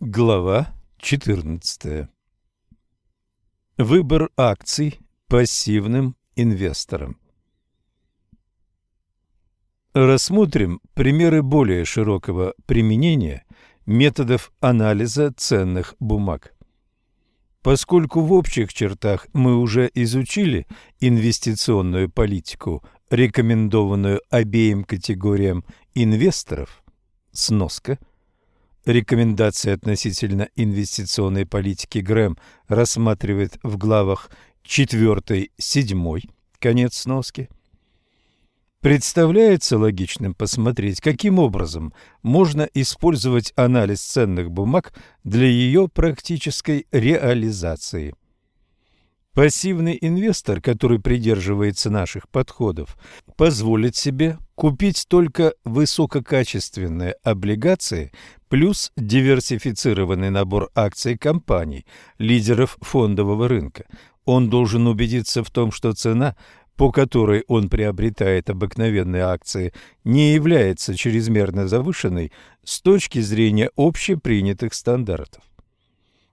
Глава 14. Выбор акций пассивным инвесторам. Рассмотрим примеры более широкого применения методов анализа ценных бумаг. Поскольку в общих чертах мы уже изучили инвестиционную политику, рекомендованную обеим категориям инвесторов, сноска – Рекомендации относительно инвестиционной политики Грэм рассматривает в главах 4-7, конец сноски. Представляется логичным посмотреть, каким образом можно использовать анализ ценных бумаг для ее практической реализации. Пассивный инвестор, который придерживается наших подходов, позволит себе купить только высококачественные облигации плюс диверсифицированный набор акций компаний, лидеров фондового рынка. Он должен убедиться в том, что цена, по которой он приобретает обыкновенные акции, не является чрезмерно завышенной с точки зрения общепринятых стандартов.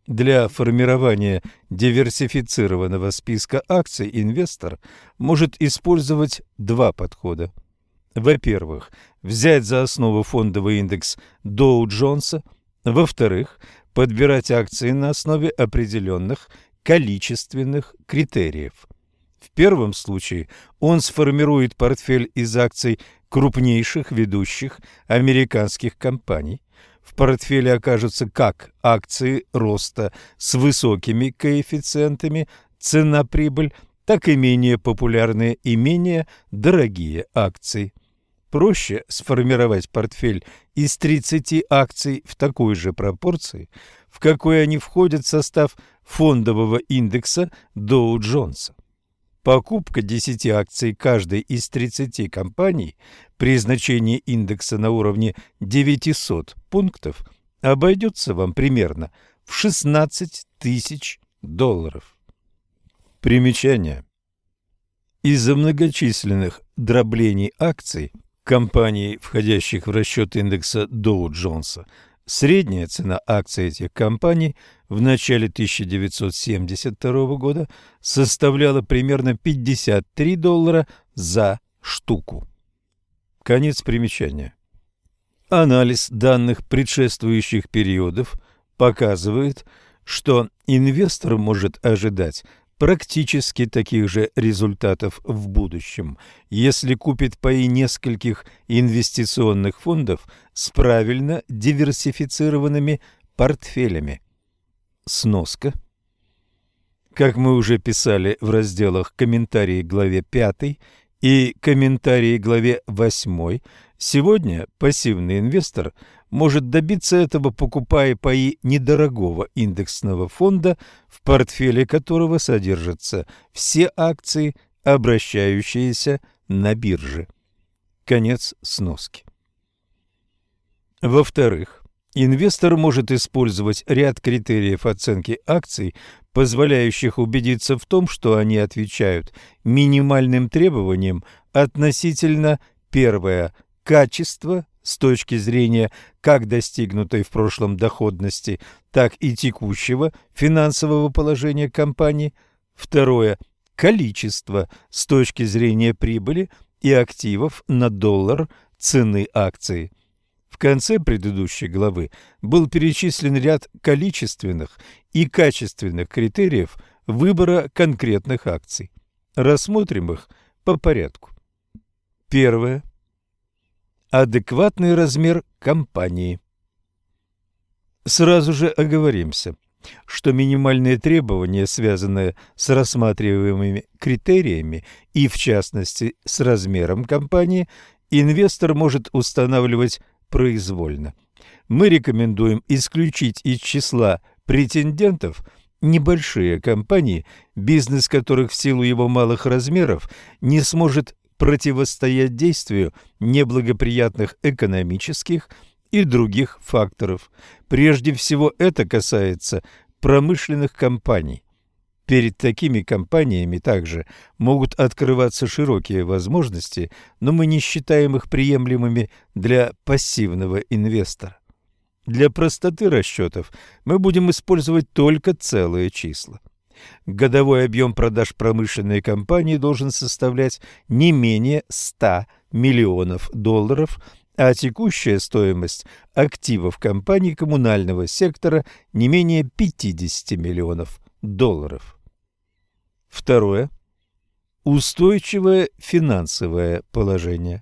Для формирования диверсифицированного списка акций инвестор может использовать два подхода. Во-первых, взять за основу фондовый индекс Доу-Джонса. Во-вторых, подбирать акции на основе определенных количественных критериев. В первом случае он сформирует портфель из акций крупнейших ведущих американских компаний, в портфеле окажутся как акции роста с высокими коэффициентами цена-прибыль, так и менее популярные и менее дорогие акции. Проще сформировать портфель из 30 акций в такой же пропорции, в какой они входят в состав фондового индекса Доу-Джонса. Покупка 10 акций каждой из 30 компаний при значении индекса на уровне 900 пунктов обойдется вам примерно в 16 тысяч долларов. Примечание. Из-за многочисленных дроблений акций компаний, входящих в расчет индекса Доу-Джонса, Средняя цена акций этих компаний в начале 1972 года составляла примерно 53 доллара за штуку. Конец примечания. Анализ данных предшествующих периодов показывает, что инвестор может ожидать практически таких же результатов в будущем, если купит паи нескольких инвестиционных фондов с правильно диверсифицированными портфелями. Сноска. Как мы уже писали в разделах «Комментарии главе 5» и «Комментарии к главе 8», сегодня пассивный инвестор – может добиться этого, покупая паи недорогого индексного фонда, в портфеле которого содержатся все акции, обращающиеся на бирже. Конец сноски. Во-вторых, инвестор может использовать ряд критериев оценки акций, позволяющих убедиться в том, что они отвечают минимальным требованиям относительно первое – качества с точки зрения как достигнутой в прошлом доходности, так и текущего финансового положения компании. Второе – количество с точки зрения прибыли и активов на доллар цены акции. Конце предыдущей главы был перечислен ряд количественных и качественных критериев выбора конкретных акций. Рассмотрим их по порядку. Первое Адекватный размер компании. Сразу же оговоримся, что минимальные требования, связанные с рассматриваемыми критериями и, в частности, с размером компании, инвестор может устанавливать произвольно. Мы рекомендуем исключить из числа претендентов небольшие компании, бизнес которых в силу его малых размеров не сможет противостоять действию неблагоприятных экономических и других факторов. Прежде всего это касается промышленных компаний. Перед такими компаниями также могут открываться широкие возможности, но мы не считаем их приемлемыми для пассивного инвестора. Для простоты расчетов мы будем использовать только целые числа. Годовой объем продаж промышленной компании должен составлять не менее 100 миллионов долларов, а текущая стоимость активов компании коммунального сектора не менее 50 миллионов долларов. Второе. Устойчивое финансовое положение.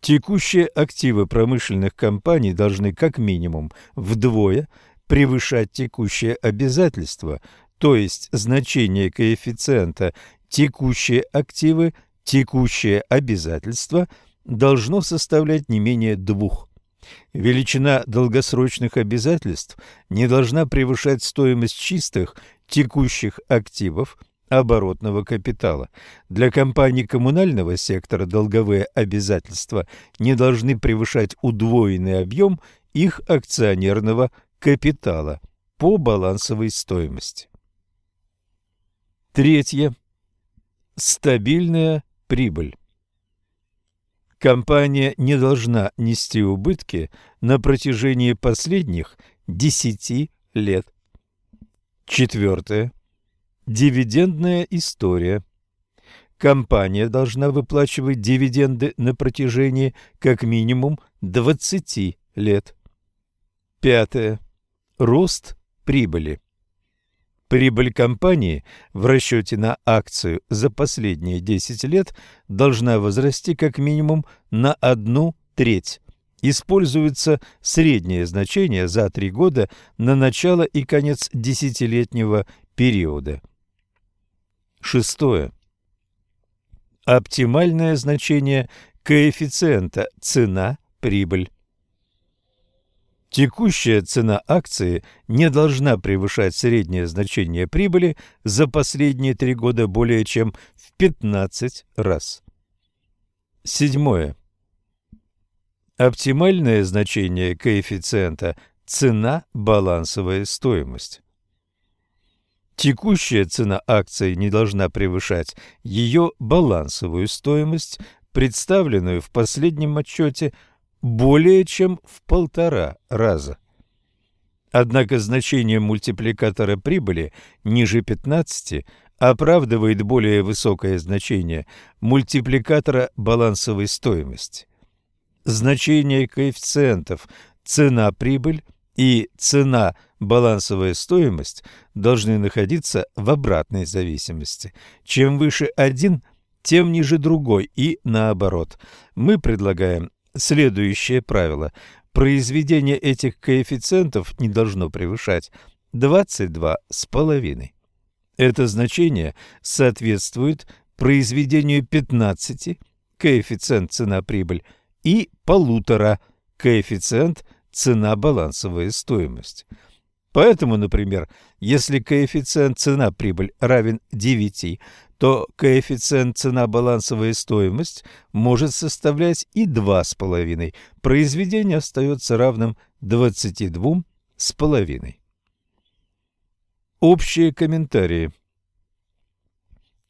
Текущие активы промышленных компаний должны как минимум вдвое превышать текущие обязательства, то есть значение коэффициента текущие активы, текущие обязательства должно составлять не менее двух. Величина долгосрочных обязательств не должна превышать стоимость чистых текущих активов оборотного капитала. Для компаний коммунального сектора долговые обязательства не должны превышать удвоенный объем их акционерного капитала по балансовой стоимости. Третье. Стабильная прибыль. Компания не должна нести убытки на протяжении последних 10 лет. Четвертое. Дивидендная история. Компания должна выплачивать дивиденды на протяжении как минимум 20 лет. Пятое. Рост прибыли. Прибыль компании в расчете на акцию за последние 10 лет должна возрасти как минимум на одну треть. Используется среднее значение за три года на начало и конец десятилетнего периода. Шестое. Оптимальное значение коэффициента цена-прибыль. Текущая цена акции не должна превышать среднее значение прибыли за последние три года более чем в 15 раз. Седьмое. Оптимальное значение коэффициента цена-балансовая стоимость. Текущая цена акции не должна превышать ее балансовую стоимость, представленную в последнем отчете более чем в полтора раза. Однако значение мультипликатора прибыли ниже 15 оправдывает более высокое значение мультипликатора балансовой стоимости. Значение коэффициентов цена-прибыль и цена-балансовая стоимость должны находиться в обратной зависимости. Чем выше один, тем ниже другой и наоборот. Мы предлагаем следующее правило. Произведение этих коэффициентов не должно превышать 22,5. Это значение соответствует произведению 15 коэффициент цена-прибыль и полутора коэффициент цена-балансовая стоимость. Поэтому, например, если коэффициент цена-прибыль равен 9, то коэффициент цена-балансовая стоимость может составлять и 2,5. Произведение остается равным 22,5. Общие комментарии.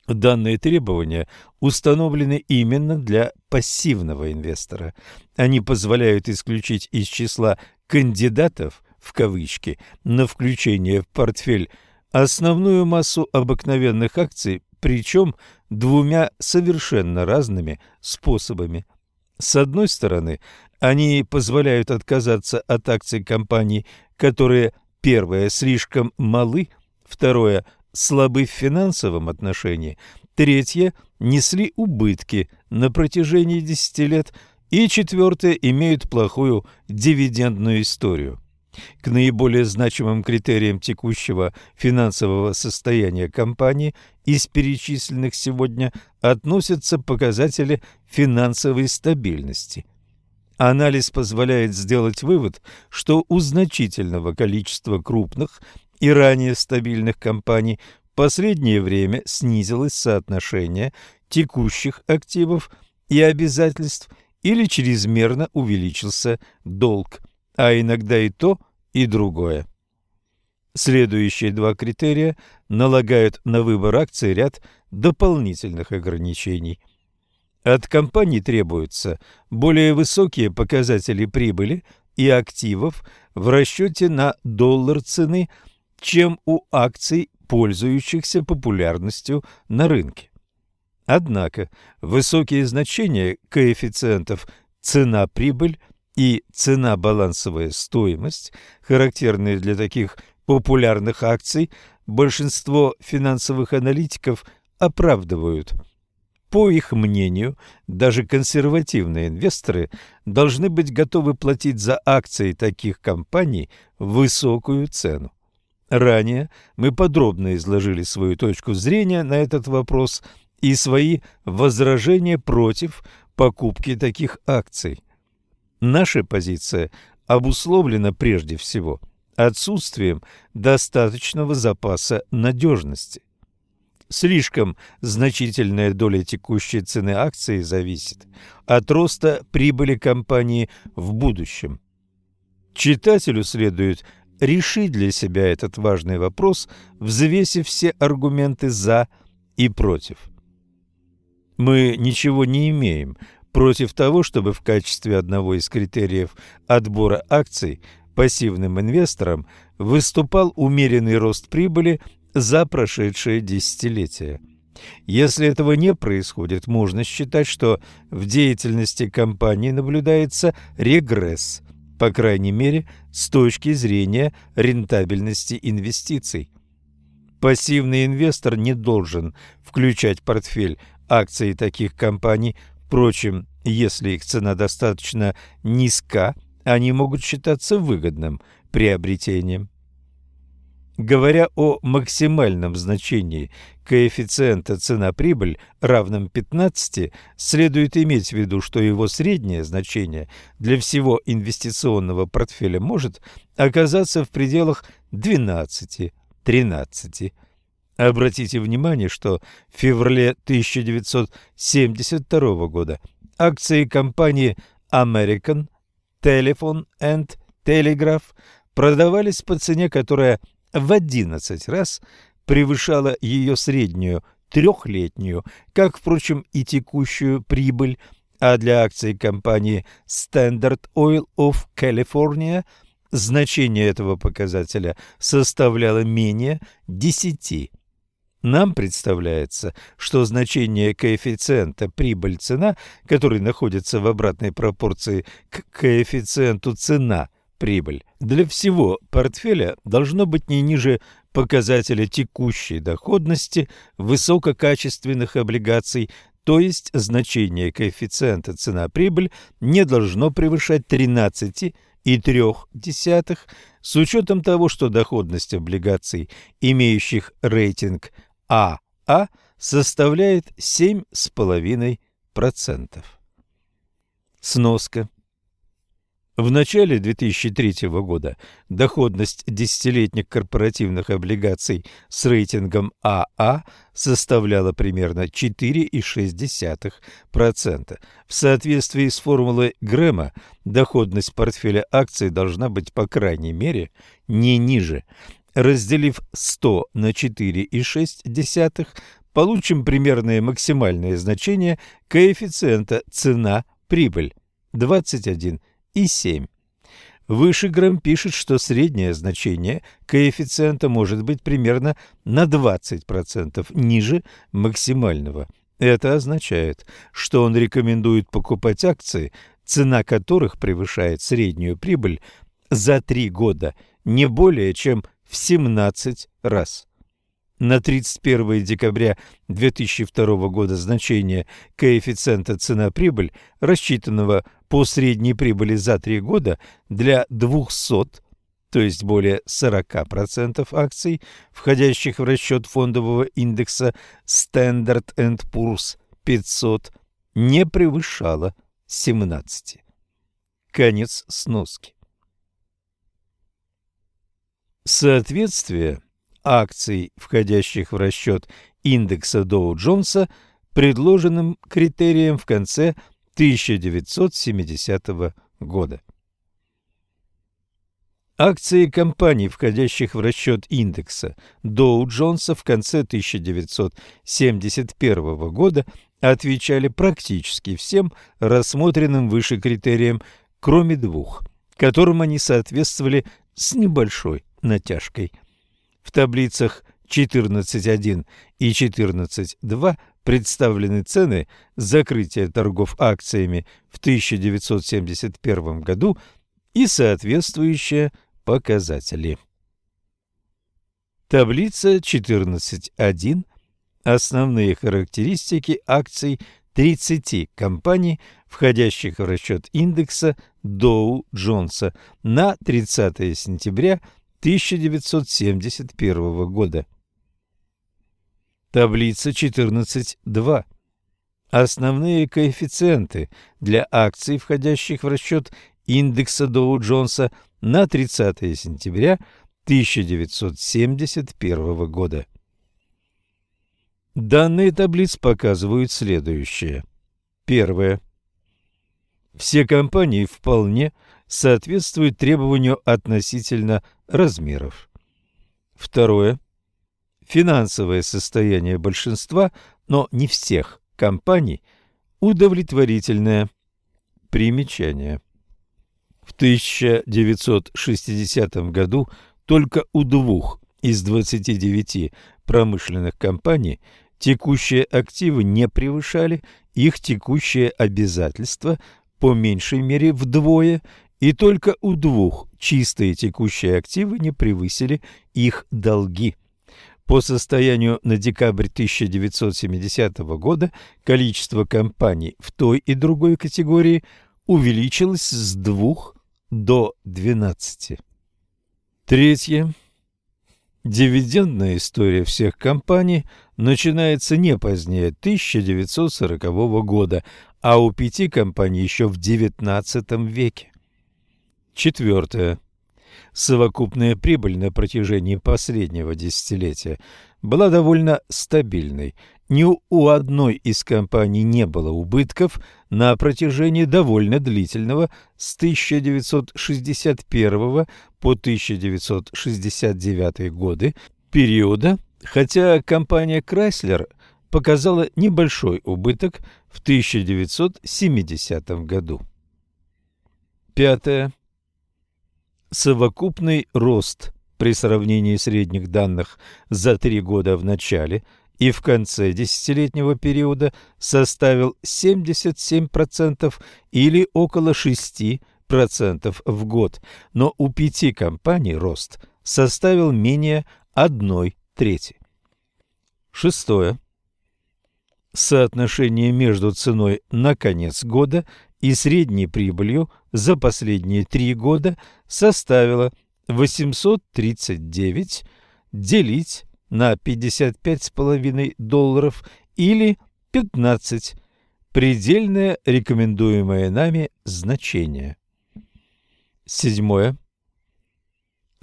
Данные требования установлены именно для пассивного инвестора. Они позволяют исключить из числа «кандидатов» в кавычки на включение в портфель основную массу обыкновенных акций, причем двумя совершенно разными способами. С одной стороны, они позволяют отказаться от акций компаний, которые, первое, слишком малы, второе, слабы в финансовом отношении, третье – несли убытки на протяжении 10 лет, и четвертое – имеют плохую дивидендную историю. К наиболее значимым критериям текущего финансового состояния компании из перечисленных сегодня относятся показатели финансовой стабильности. Анализ позволяет сделать вывод, что у значительного количества крупных и ранее стабильных компаний в последнее время снизилось соотношение текущих активов и обязательств или чрезмерно увеличился долг, а иногда и то, и другое. Следующие два критерия налагают на выбор акций ряд дополнительных ограничений. От компаний требуются более высокие показатели прибыли и активов в расчете на доллар цены, чем у акций, пользующихся популярностью на рынке. Однако высокие значения коэффициентов цена-прибыль и цена-балансовая стоимость, характерные для таких популярных акций, большинство финансовых аналитиков оправдывают. По их мнению, даже консервативные инвесторы должны быть готовы платить за акции таких компаний высокую цену. Ранее мы подробно изложили свою точку зрения на этот вопрос и свои возражения против покупки таких акций. Наша позиция обусловлена прежде всего отсутствием достаточного запаса надежности. Слишком значительная доля текущей цены акции зависит от роста прибыли компании в будущем. Читателю следует решить для себя этот важный вопрос, взвесив все аргументы «за» и «против». Мы ничего не имеем против того, чтобы в качестве одного из критериев отбора акций пассивным инвесторам выступал умеренный рост прибыли за прошедшее десятилетие. Если этого не происходит, можно считать, что в деятельности компании наблюдается регресс, по крайней мере, с точки зрения рентабельности инвестиций. Пассивный инвестор не должен включать в портфель акции таких компаний Впрочем, если их цена достаточно низка, они могут считаться выгодным приобретением. Говоря о максимальном значении коэффициента цена-прибыль равном 15, следует иметь в виду, что его среднее значение для всего инвестиционного портфеля может оказаться в пределах 12-13. Обратите внимание, что в феврале 1972 года акции компании American Telephone and Telegraph продавались по цене, которая в 11 раз превышала ее среднюю трехлетнюю, как, впрочем, и текущую прибыль, а для акций компании Standard Oil of California значение этого показателя составляло менее 10 нам представляется, что значение коэффициента прибыль-цена, который находится в обратной пропорции к коэффициенту цена-прибыль, для всего портфеля должно быть не ниже показателя текущей доходности высококачественных облигаций, то есть значение коэффициента цена-прибыль не должно превышать 13 и трех десятых, с учетом того, что доходность облигаций, имеющих рейтинг АА а составляет 7,5%. Сноска. В начале 2003 года доходность десятилетних корпоративных облигаций с рейтингом АА а составляла примерно 4,6%. В соответствии с формулой Грэма доходность портфеля акций должна быть по крайней мере не ниже Разделив 100 на 4,6, получим примерное максимальное значение коэффициента цена-прибыль 21,7. Выше Грэм пишет, что среднее значение коэффициента может быть примерно на 20% ниже максимального. Это означает, что он рекомендует покупать акции, цена которых превышает среднюю прибыль за 3 года не более чем в 17 раз. На 31 декабря 2002 года значение коэффициента цена-прибыль, рассчитанного по средней прибыли за 3 года для 200, то есть более 40% акций, входящих в расчет фондового индекса Standard Poor's 500, не превышало 17. Конец сноски. Соответствие акций, входящих в расчет индекса Доу-Джонса, предложенным критериям в конце 1970 года. Акции компаний, входящих в расчет индекса Доу-Джонса в конце 1971 года, отвечали практически всем рассмотренным выше критериям, кроме двух – которым они соответствовали с небольшой натяжкой. В таблицах 14.1 и 14.2 представлены цены закрытия торгов акциями в 1971 году и соответствующие показатели. Таблица 14.1. Основные характеристики акций 30 компаний, входящих в расчет индекса Доу-Джонса на 30 сентября 1971 года. Таблица 14.2. Основные коэффициенты для акций, входящих в расчет индекса Доу-Джонса на 30 сентября 1971 года. Данные таблиц показывают следующее. Первое. Все компании вполне соответствуют требованию относительно размеров. Второе. Финансовое состояние большинства, но не всех компаний, удовлетворительное. Примечание. В 1960 году только у двух из 29 промышленных компаний текущие активы не превышали их текущие обязательства по меньшей мере вдвое, и только у двух чистые текущие активы не превысили их долги. По состоянию на декабрь 1970 года количество компаний в той и другой категории увеличилось с 2 до 12. Третье. Дивидендная история всех компаний начинается не позднее 1940 года, а у пяти компаний еще в XIX веке. Четвертое. Совокупная прибыль на протяжении последнего десятилетия была довольно стабильной – ни у одной из компаний не было убытков на протяжении довольно длительного с 1961 по 1969 годы периода, хотя компания Chrysler показала небольшой убыток в 1970 году. Пятое. Совокупный рост при сравнении средних данных за три года в начале – и в конце десятилетнего периода составил 77% или около 6% в год, но у пяти компаний рост составил менее одной трети. Шестое. Соотношение между ценой на конец года и средней прибылью за последние три года составило 839 делить на 55,5 долларов или 15 предельное рекомендуемое нами значение. Седьмое.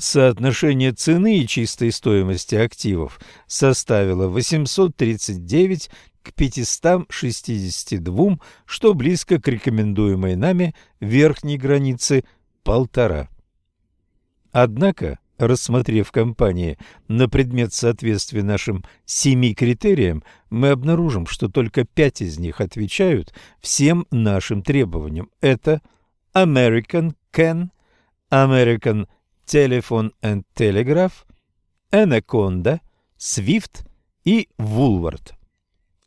Соотношение цены и чистой стоимости активов составило 839 к 562, что близко к рекомендуемой нами верхней границе полтора. Однако Рассмотрев компании на предмет соответствия нашим семи критериям, мы обнаружим, что только пять из них отвечают всем нашим требованиям. Это American Can, American Telephone and Telegraph, Anaconda, Swift и Woolworth.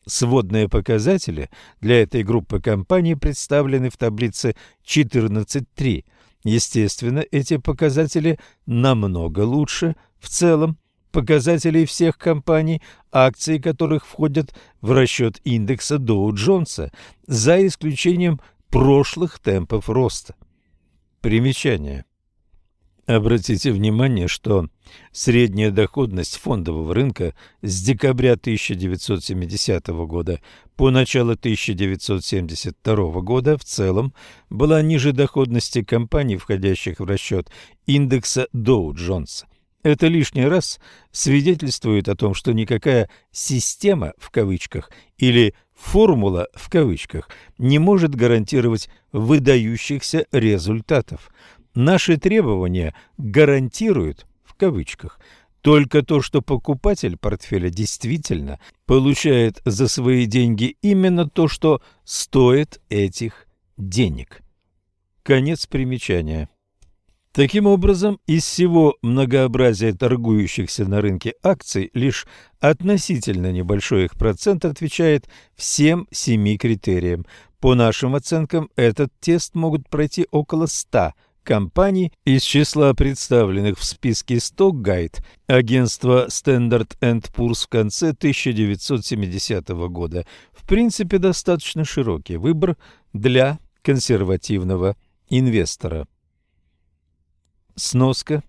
Сводные показатели для этой группы компаний представлены в таблице 14.3. Естественно, эти показатели намного лучше в целом показателей всех компаний, акции которых входят в расчет индекса Доу-Джонса, за исключением прошлых темпов роста. Примечание. Обратите внимание, что средняя доходность фондового рынка с декабря 1970 года по начало 1972 года в целом была ниже доходности компаний, входящих в расчет индекса Доу-Джонса. Это лишний раз свидетельствует о том, что никакая «система» в кавычках или «формула» в кавычках не может гарантировать выдающихся результатов – Наши требования гарантируют, в кавычках, только то, что покупатель портфеля действительно получает за свои деньги именно то, что стоит этих денег. Конец примечания. Таким образом, из всего многообразия торгующихся на рынке акций лишь относительно небольшой их процент отвечает всем семи критериям. По нашим оценкам, этот тест могут пройти около 100 компаний из числа представленных в списке Stock Guide агентства Standard Poor's в конце 1970 года. В принципе, достаточно широкий выбор для консервативного инвестора. Сноска.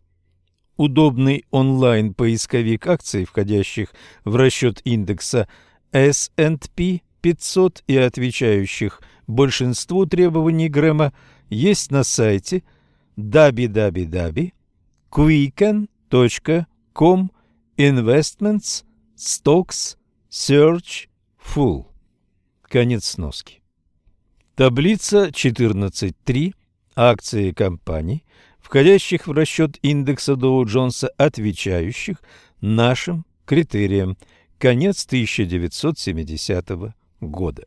Удобный онлайн-поисковик акций, входящих в расчет индекса S&P 500 и отвечающих большинству требований Грэма, есть на сайте www.quicken.com Investments Stocks Search Full. Конец сноски. Таблица 14.3. Акции компаний – входящих в расчет индекса Доу-Джонса, отвечающих нашим критериям. Конец 1970 года.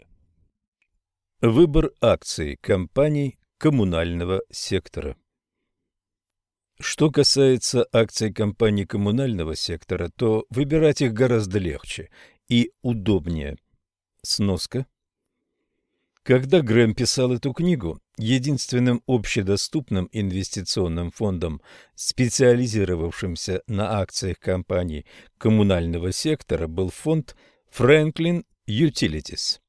Выбор акций компаний коммунального сектора. Что касается акций компаний коммунального сектора, то выбирать их гораздо легче и удобнее. Сноска – когда Грэм писал эту книгу, единственным общедоступным инвестиционным фондом, специализировавшимся на акциях компаний коммунального сектора, был фонд Franklin Utilities.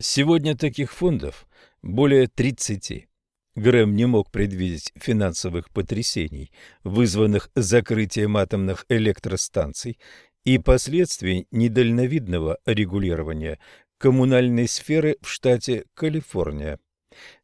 Сегодня таких фондов более 30. Грэм не мог предвидеть финансовых потрясений, вызванных закрытием атомных электростанций и последствий недальновидного регулирования коммунальной сферы в штате Калифорния.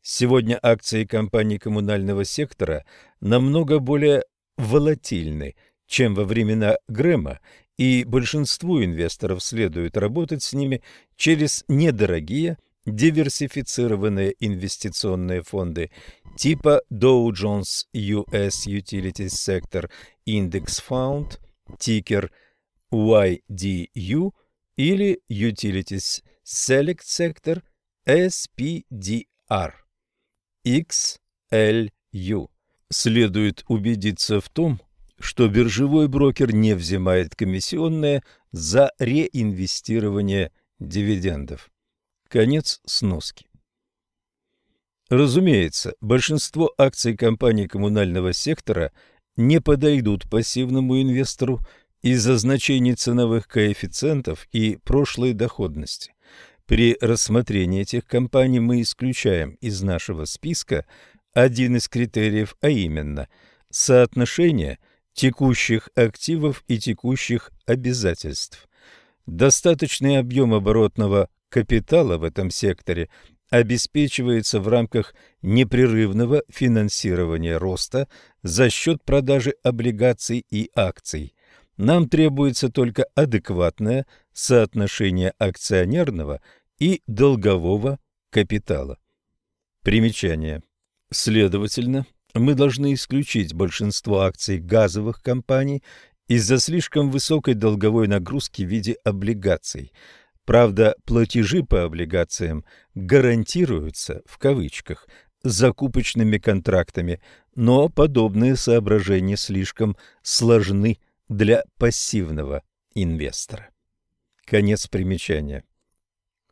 Сегодня акции компаний коммунального сектора намного более волатильны, чем во времена Грэма, и большинству инвесторов следует работать с ними через недорогие диверсифицированные инвестиционные фонды типа Dow Jones US Utilities Sector Index Fund, тикер YDU или Utilities Select Sector SPDR XLU. Следует убедиться в том, что биржевой брокер не взимает комиссионные за реинвестирование дивидендов. Конец сноски. Разумеется, большинство акций компаний коммунального сектора не подойдут пассивному инвестору из-за значений ценовых коэффициентов и прошлой доходности. При рассмотрении этих компаний мы исключаем из нашего списка один из критериев, а именно соотношение текущих активов и текущих обязательств. Достаточный объем оборотного капитала в этом секторе обеспечивается в рамках непрерывного финансирования роста за счет продажи облигаций и акций. Нам требуется только адекватное соотношение акционерного и долгового капитала. Примечание. Следовательно, мы должны исключить большинство акций газовых компаний из-за слишком высокой долговой нагрузки в виде облигаций. Правда, платежи по облигациям гарантируются, в кавычках, закупочными контрактами, но подобные соображения слишком сложны для пассивного инвестора. Конец примечания.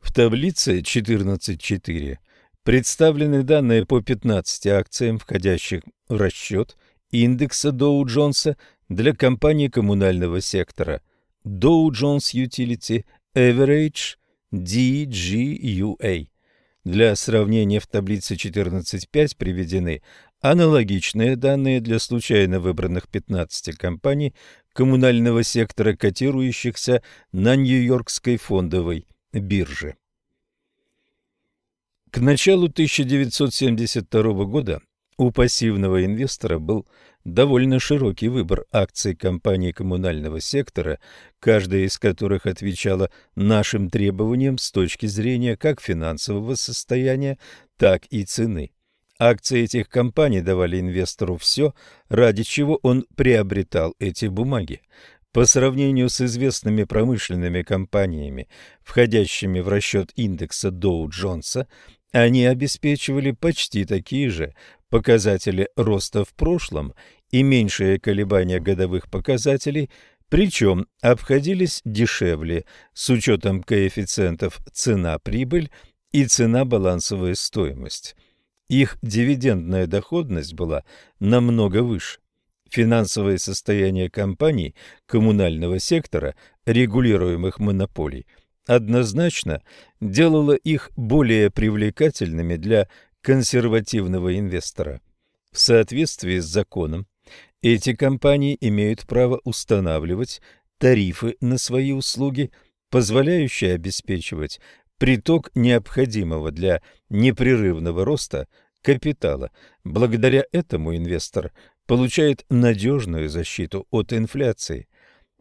В таблице 14.4 представлены данные по 15 акциям, входящих в расчет индекса Доу-Джонса для компаний коммунального сектора Dow Jones Utility Average DGUA. Для сравнения в таблице 14.5 приведены аналогичные данные для случайно выбранных 15 компаний коммунального сектора, котирующихся на Нью-Йоркской фондовой бирже. К началу 1972 года у пассивного инвестора был довольно широкий выбор акций компаний коммунального сектора, каждая из которых отвечала нашим требованиям с точки зрения как финансового состояния, так и цены. Акции этих компаний давали инвестору все, ради чего он приобретал эти бумаги. По сравнению с известными промышленными компаниями, входящими в расчет индекса Доу-Джонса, они обеспечивали почти такие же показатели роста в прошлом и меньшие колебания годовых показателей, причем обходились дешевле с учетом коэффициентов цена-прибыль и цена-балансовая стоимость. Их дивидендная доходность была намного выше. Финансовое состояние компаний коммунального сектора, регулируемых монополий, однозначно делало их более привлекательными для консервативного инвестора. В соответствии с законом, эти компании имеют право устанавливать тарифы на свои услуги, позволяющие обеспечивать приток необходимого для непрерывного роста капитала. Благодаря этому инвестор получает надежную защиту от инфляции.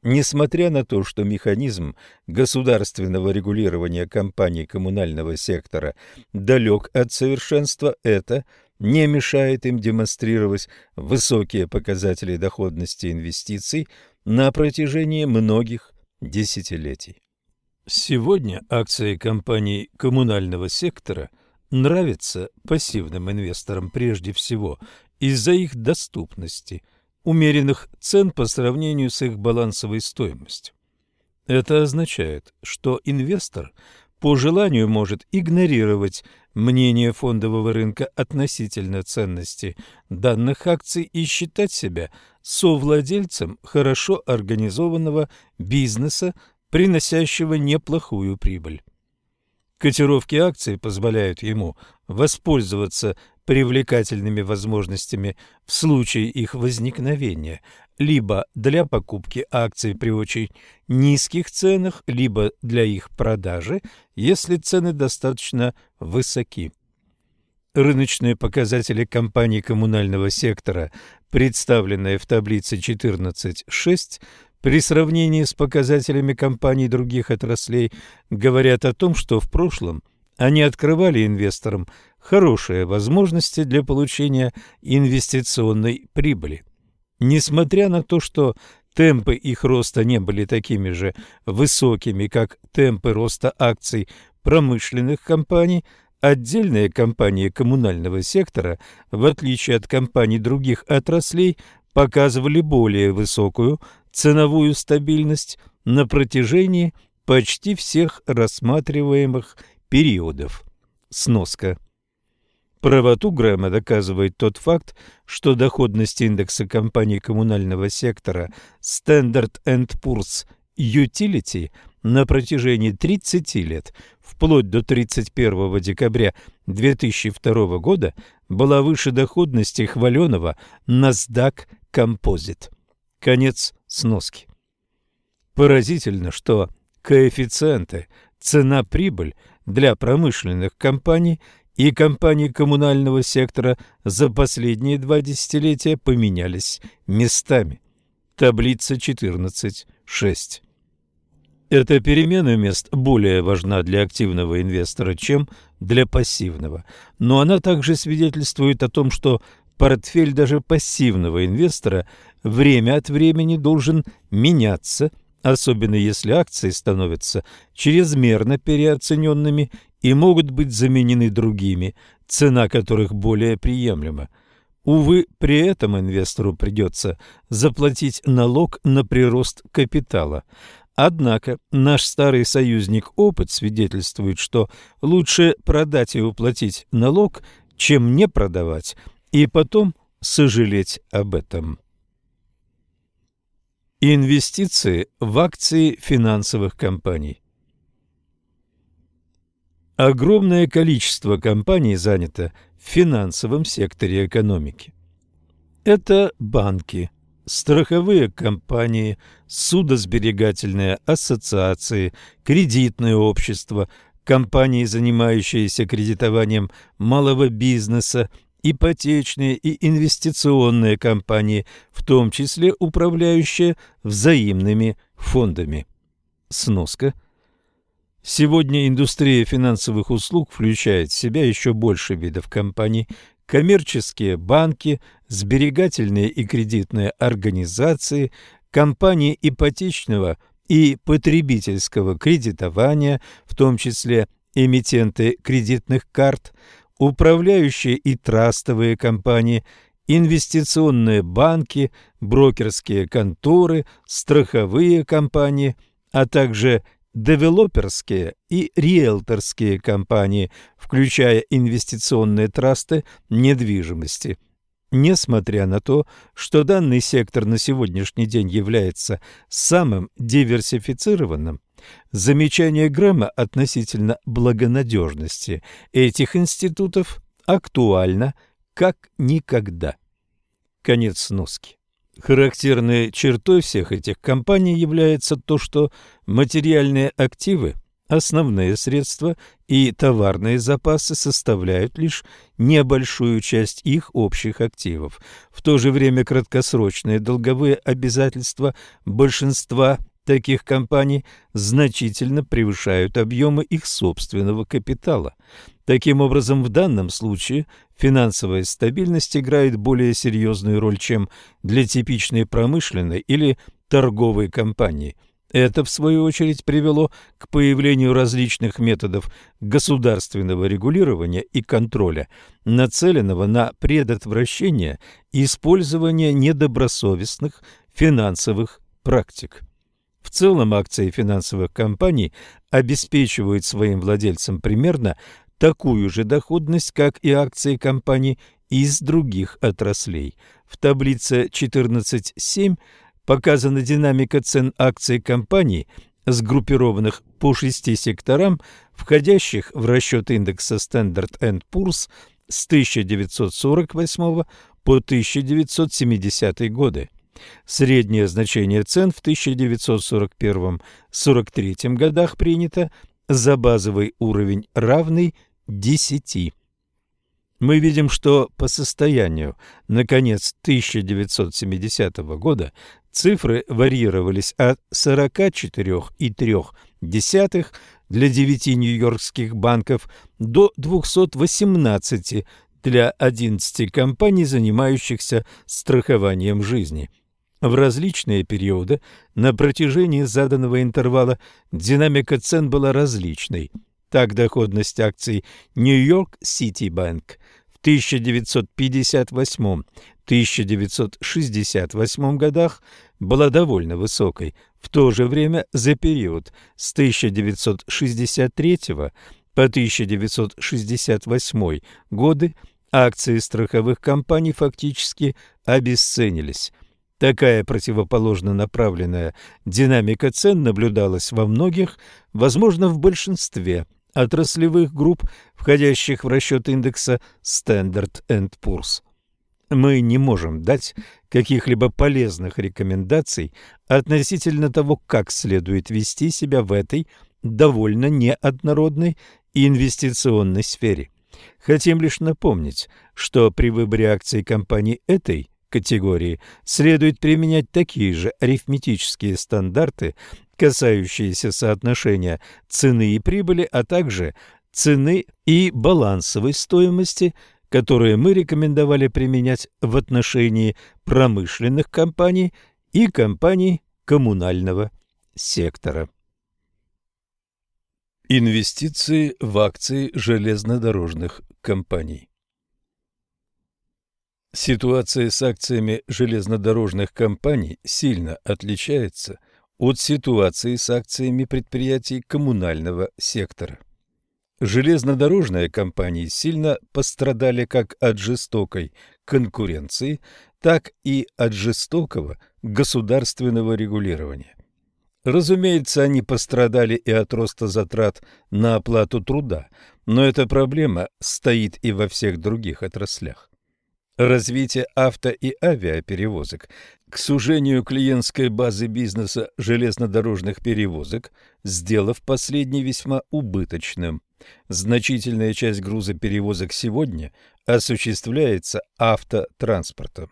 Несмотря на то, что механизм государственного регулирования компаний коммунального сектора далек от совершенства, это не мешает им демонстрировать высокие показатели доходности инвестиций на протяжении многих десятилетий. Сегодня акции компаний коммунального сектора нравятся пассивным инвесторам прежде всего из-за их доступности – умеренных цен по сравнению с их балансовой стоимостью. Это означает, что инвестор по желанию может игнорировать мнение фондового рынка относительно ценности данных акций и считать себя совладельцем хорошо организованного бизнеса, приносящего неплохую прибыль. Котировки акций позволяют ему воспользоваться привлекательными возможностями в случае их возникновения, либо для покупки акций при очень низких ценах, либо для их продажи, если цены достаточно высоки. Рыночные показатели компаний коммунального сектора, представленные в таблице 14.6, при сравнении с показателями компаний других отраслей, говорят о том, что в прошлом они открывали инвесторам хорошие возможности для получения инвестиционной прибыли. Несмотря на то, что темпы их роста не были такими же высокими, как темпы роста акций промышленных компаний, отдельные компании коммунального сектора, в отличие от компаний других отраслей, показывали более высокую ценовую стабильность на протяжении почти всех рассматриваемых периодов. Сноска. Правоту Грэма доказывает тот факт, что доходность индекса компаний коммунального сектора Standard Poor's Utility на протяжении 30 лет, вплоть до 31 декабря 2002 года, была выше доходности хваленого NASDAQ Composite. Конец сноски. Поразительно, что коэффициенты цена-прибыль для промышленных компаний и компаний коммунального сектора за последние два десятилетия поменялись местами. Таблица 14.6. Эта перемена мест более важна для активного инвестора, чем для пассивного, но она также свидетельствует о том, что портфель даже пассивного инвестора время от времени должен меняться особенно если акции становятся чрезмерно переоцененными и могут быть заменены другими, цена которых более приемлема. Увы, при этом инвестору придется заплатить налог на прирост капитала. Однако наш старый союзник опыт свидетельствует, что лучше продать и уплатить налог, чем не продавать, и потом сожалеть об этом. Инвестиции в акции финансовых компаний Огромное количество компаний занято в финансовом секторе экономики. Это банки, страховые компании, судосберегательные ассоциации, кредитные общества, компании, занимающиеся кредитованием малого бизнеса, ипотечные и инвестиционные компании, в том числе управляющие взаимными фондами. Сноска. Сегодня индустрия финансовых услуг включает в себя еще больше видов компаний, коммерческие банки, сберегательные и кредитные организации, компании ипотечного и потребительского кредитования, в том числе эмитенты кредитных карт – управляющие и трастовые компании, инвестиционные банки, брокерские конторы, страховые компании, а также девелоперские и риэлторские компании, включая инвестиционные трасты недвижимости. Несмотря на то, что данный сектор на сегодняшний день является самым диверсифицированным, замечание Грэма относительно благонадежности этих институтов актуально как никогда. Конец сноски. Характерной чертой всех этих компаний является то, что материальные активы, основные средства и товарные запасы составляют лишь небольшую часть их общих активов. В то же время краткосрочные долговые обязательства большинства таких компаний значительно превышают объемы их собственного капитала. Таким образом, в данном случае финансовая стабильность играет более серьезную роль, чем для типичной промышленной или торговой компании. Это, в свою очередь, привело к появлению различных методов государственного регулирования и контроля, нацеленного на предотвращение использования недобросовестных финансовых практик. В целом акции финансовых компаний обеспечивают своим владельцам примерно такую же доходность, как и акции компаний из других отраслей. В таблице 14.7 показана динамика цен акций компаний, сгруппированных по шести секторам, входящих в расчет индекса Standard Poor's с 1948 по 1970 годы. Среднее значение цен в 1941-43 годах принято за базовый уровень равный 10. Мы видим, что по состоянию на конец 1970 года цифры варьировались от 44,3 для 9 нью-йоркских банков до 218 для 11 компаний, занимающихся страхованием жизни – в различные периоды на протяжении заданного интервала динамика цен была различной. Так доходность акций Нью-Йорк Сити Банк в 1958-1968 годах была довольно высокой. В то же время за период с 1963 по 1968 годы акции страховых компаний фактически обесценились. Такая противоположно направленная динамика цен наблюдалась во многих, возможно, в большинстве отраслевых групп, входящих в расчет индекса Standard Poor's. Мы не можем дать каких-либо полезных рекомендаций относительно того, как следует вести себя в этой довольно неоднородной инвестиционной сфере. Хотим лишь напомнить, что при выборе акций компаний этой категории следует применять такие же арифметические стандарты, касающиеся соотношения цены и прибыли, а также цены и балансовой стоимости, которые мы рекомендовали применять в отношении промышленных компаний и компаний коммунального сектора. Инвестиции в акции железнодорожных компаний Ситуация с акциями железнодорожных компаний сильно отличается от ситуации с акциями предприятий коммунального сектора. Железнодорожные компании сильно пострадали как от жестокой конкуренции, так и от жестокого государственного регулирования. Разумеется, они пострадали и от роста затрат на оплату труда, но эта проблема стоит и во всех других отраслях развитие авто- и авиаперевозок, к сужению клиентской базы бизнеса железнодорожных перевозок, сделав последний весьма убыточным. Значительная часть грузоперевозок сегодня осуществляется автотранспортом.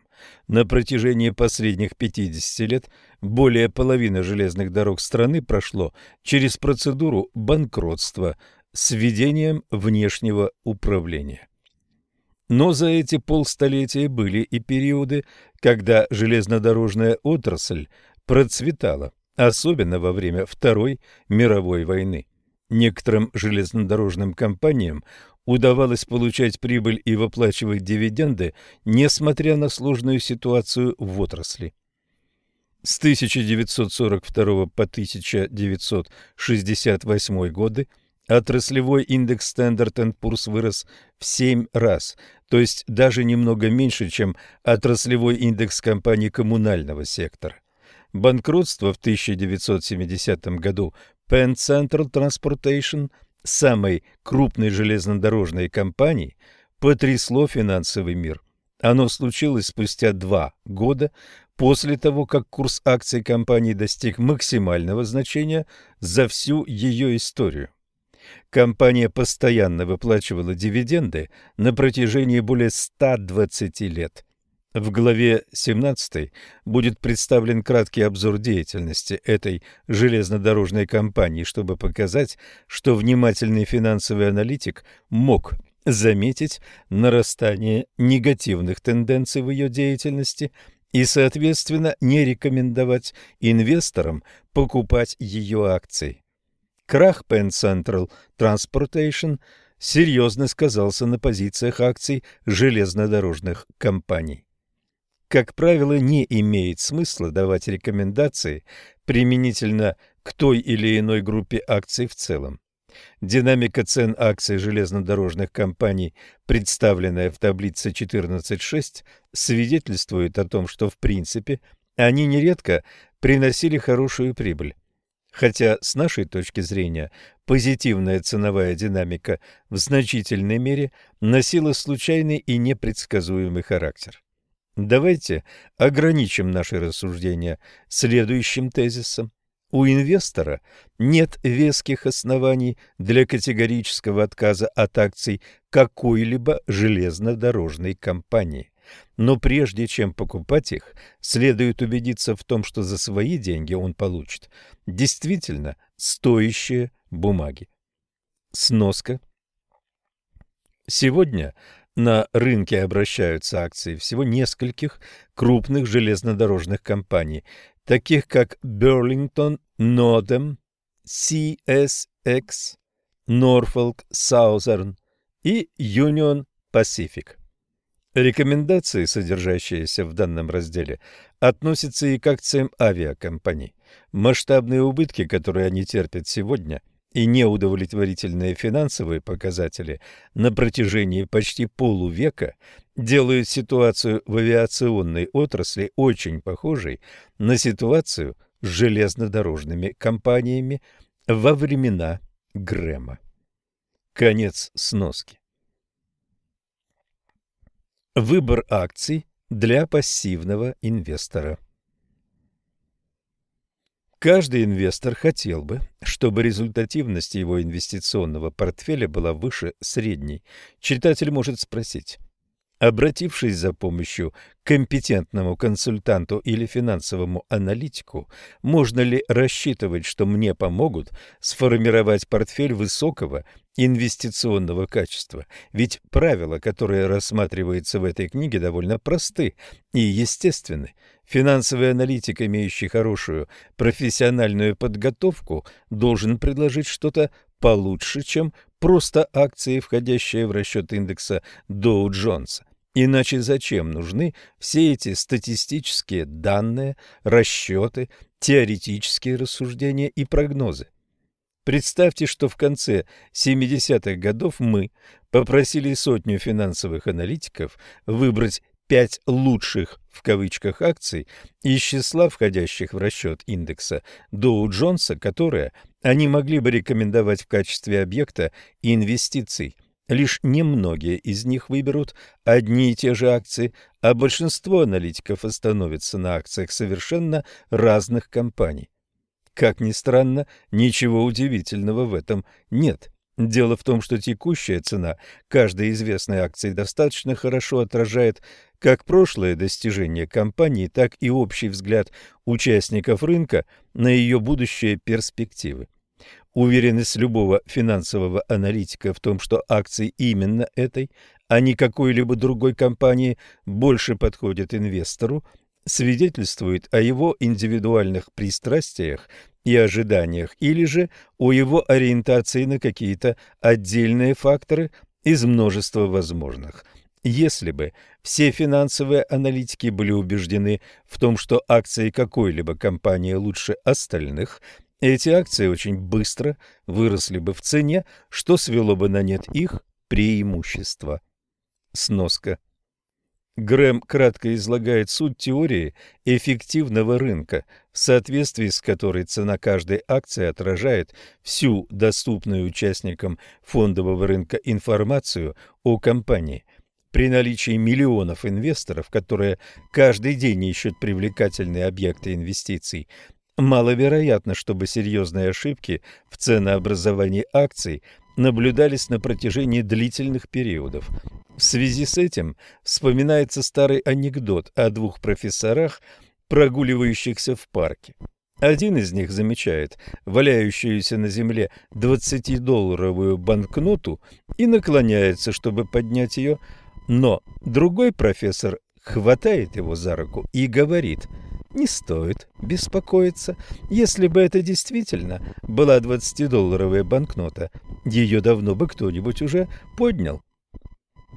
На протяжении последних 50 лет более половины железных дорог страны прошло через процедуру банкротства с введением внешнего управления. Но за эти полстолетия были и периоды, когда железнодорожная отрасль процветала, особенно во время Второй мировой войны. Некоторым железнодорожным компаниям удавалось получать прибыль и выплачивать дивиденды, несмотря на сложную ситуацию в отрасли. С 1942 по 1968 годы отраслевой индекс Standard Poor's вырос в 7 раз, то есть даже немного меньше, чем отраслевой индекс компаний коммунального сектора. Банкротство в 1970 году Penn Central Transportation, самой крупной железнодорожной компании, потрясло финансовый мир. Оно случилось спустя два года после того, как курс акций компании достиг максимального значения за всю ее историю. Компания постоянно выплачивала дивиденды на протяжении более 120 лет. В главе 17 будет представлен краткий обзор деятельности этой железнодорожной компании, чтобы показать, что внимательный финансовый аналитик мог заметить нарастание негативных тенденций в ее деятельности и, соответственно, не рекомендовать инвесторам покупать ее акции. Крах Penn Central Transportation серьезно сказался на позициях акций железнодорожных компаний. Как правило, не имеет смысла давать рекомендации применительно к той или иной группе акций в целом. Динамика цен акций железнодорожных компаний, представленная в таблице 14.6, свидетельствует о том, что в принципе они нередко приносили хорошую прибыль. Хотя с нашей точки зрения позитивная ценовая динамика в значительной мере носила случайный и непредсказуемый характер. Давайте ограничим наши рассуждения следующим тезисом. У инвестора нет веских оснований для категорического отказа от акций какой-либо железнодорожной компании. Но прежде чем покупать их, следует убедиться в том, что за свои деньги он получит действительно стоящие бумаги. Сноска. Сегодня на рынке обращаются акции всего нескольких крупных железнодорожных компаний, таких как Burlington Northern, CSX, Norfolk Southern и Union Pacific. Рекомендации, содержащиеся в данном разделе, относятся и к акциям авиакомпаний. Масштабные убытки, которые они терпят сегодня, и неудовлетворительные финансовые показатели на протяжении почти полувека делают ситуацию в авиационной отрасли очень похожей на ситуацию с железнодорожными компаниями во времена Грэма. Конец сноски. Выбор акций для пассивного инвестора. Каждый инвестор хотел бы, чтобы результативность его инвестиционного портфеля была выше средней. Читатель может спросить, Обратившись за помощью к компетентному консультанту или финансовому аналитику, можно ли рассчитывать, что мне помогут сформировать портфель высокого инвестиционного качества? Ведь правила, которые рассматриваются в этой книге, довольно просты и естественны. Финансовый аналитик, имеющий хорошую профессиональную подготовку, должен предложить что-то получше, чем просто акции, входящие в расчет индекса Доу-Джонса. Иначе зачем нужны все эти статистические данные, расчеты, теоретические рассуждения и прогнозы? Представьте, что в конце 70-х годов мы попросили сотню финансовых аналитиков выбрать пять лучших в кавычках акций из числа входящих в расчет индекса Доу-Джонса, которые они могли бы рекомендовать в качестве объекта инвестиций – Лишь немногие из них выберут одни и те же акции, а большинство аналитиков остановится на акциях совершенно разных компаний. Как ни странно, ничего удивительного в этом нет. Дело в том, что текущая цена каждой известной акции достаточно хорошо отражает как прошлое достижение компании, так и общий взгляд участников рынка на ее будущие перспективы. Уверенность любого финансового аналитика в том, что акции именно этой, а не какой-либо другой компании больше подходят инвестору, свидетельствует о его индивидуальных пристрастиях и ожиданиях или же о его ориентации на какие-то отдельные факторы, из множества возможных. Если бы все финансовые аналитики были убеждены в том, что акции какой-либо компании лучше остальных, эти акции очень быстро выросли бы в цене, что свело бы на нет их преимущество. Сноска. Грэм кратко излагает суть теории эффективного рынка, в соответствии с которой цена каждой акции отражает всю доступную участникам фондового рынка информацию о компании. При наличии миллионов инвесторов, которые каждый день ищут привлекательные объекты инвестиций, маловероятно, чтобы серьезные ошибки в ценообразовании акций наблюдались на протяжении длительных периодов. В связи с этим вспоминается старый анекдот о двух профессорах, прогуливающихся в парке. Один из них замечает валяющуюся на земле 20-долларовую банкноту и наклоняется, чтобы поднять ее, но другой профессор хватает его за руку и говорит – не стоит беспокоиться. Если бы это действительно была 20-долларовая банкнота, ее давно бы кто-нибудь уже поднял.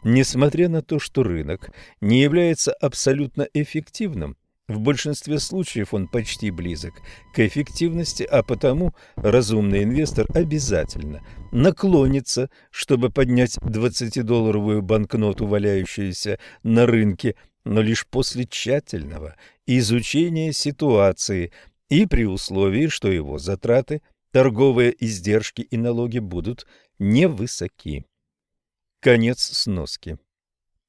Несмотря на то, что рынок не является абсолютно эффективным, в большинстве случаев он почти близок к эффективности, а потому разумный инвестор обязательно наклонится, чтобы поднять 20-долларовую банкноту, валяющуюся на рынке, но лишь после тщательного изучения ситуации и при условии, что его затраты, торговые издержки и налоги будут невысоки. Конец сноски.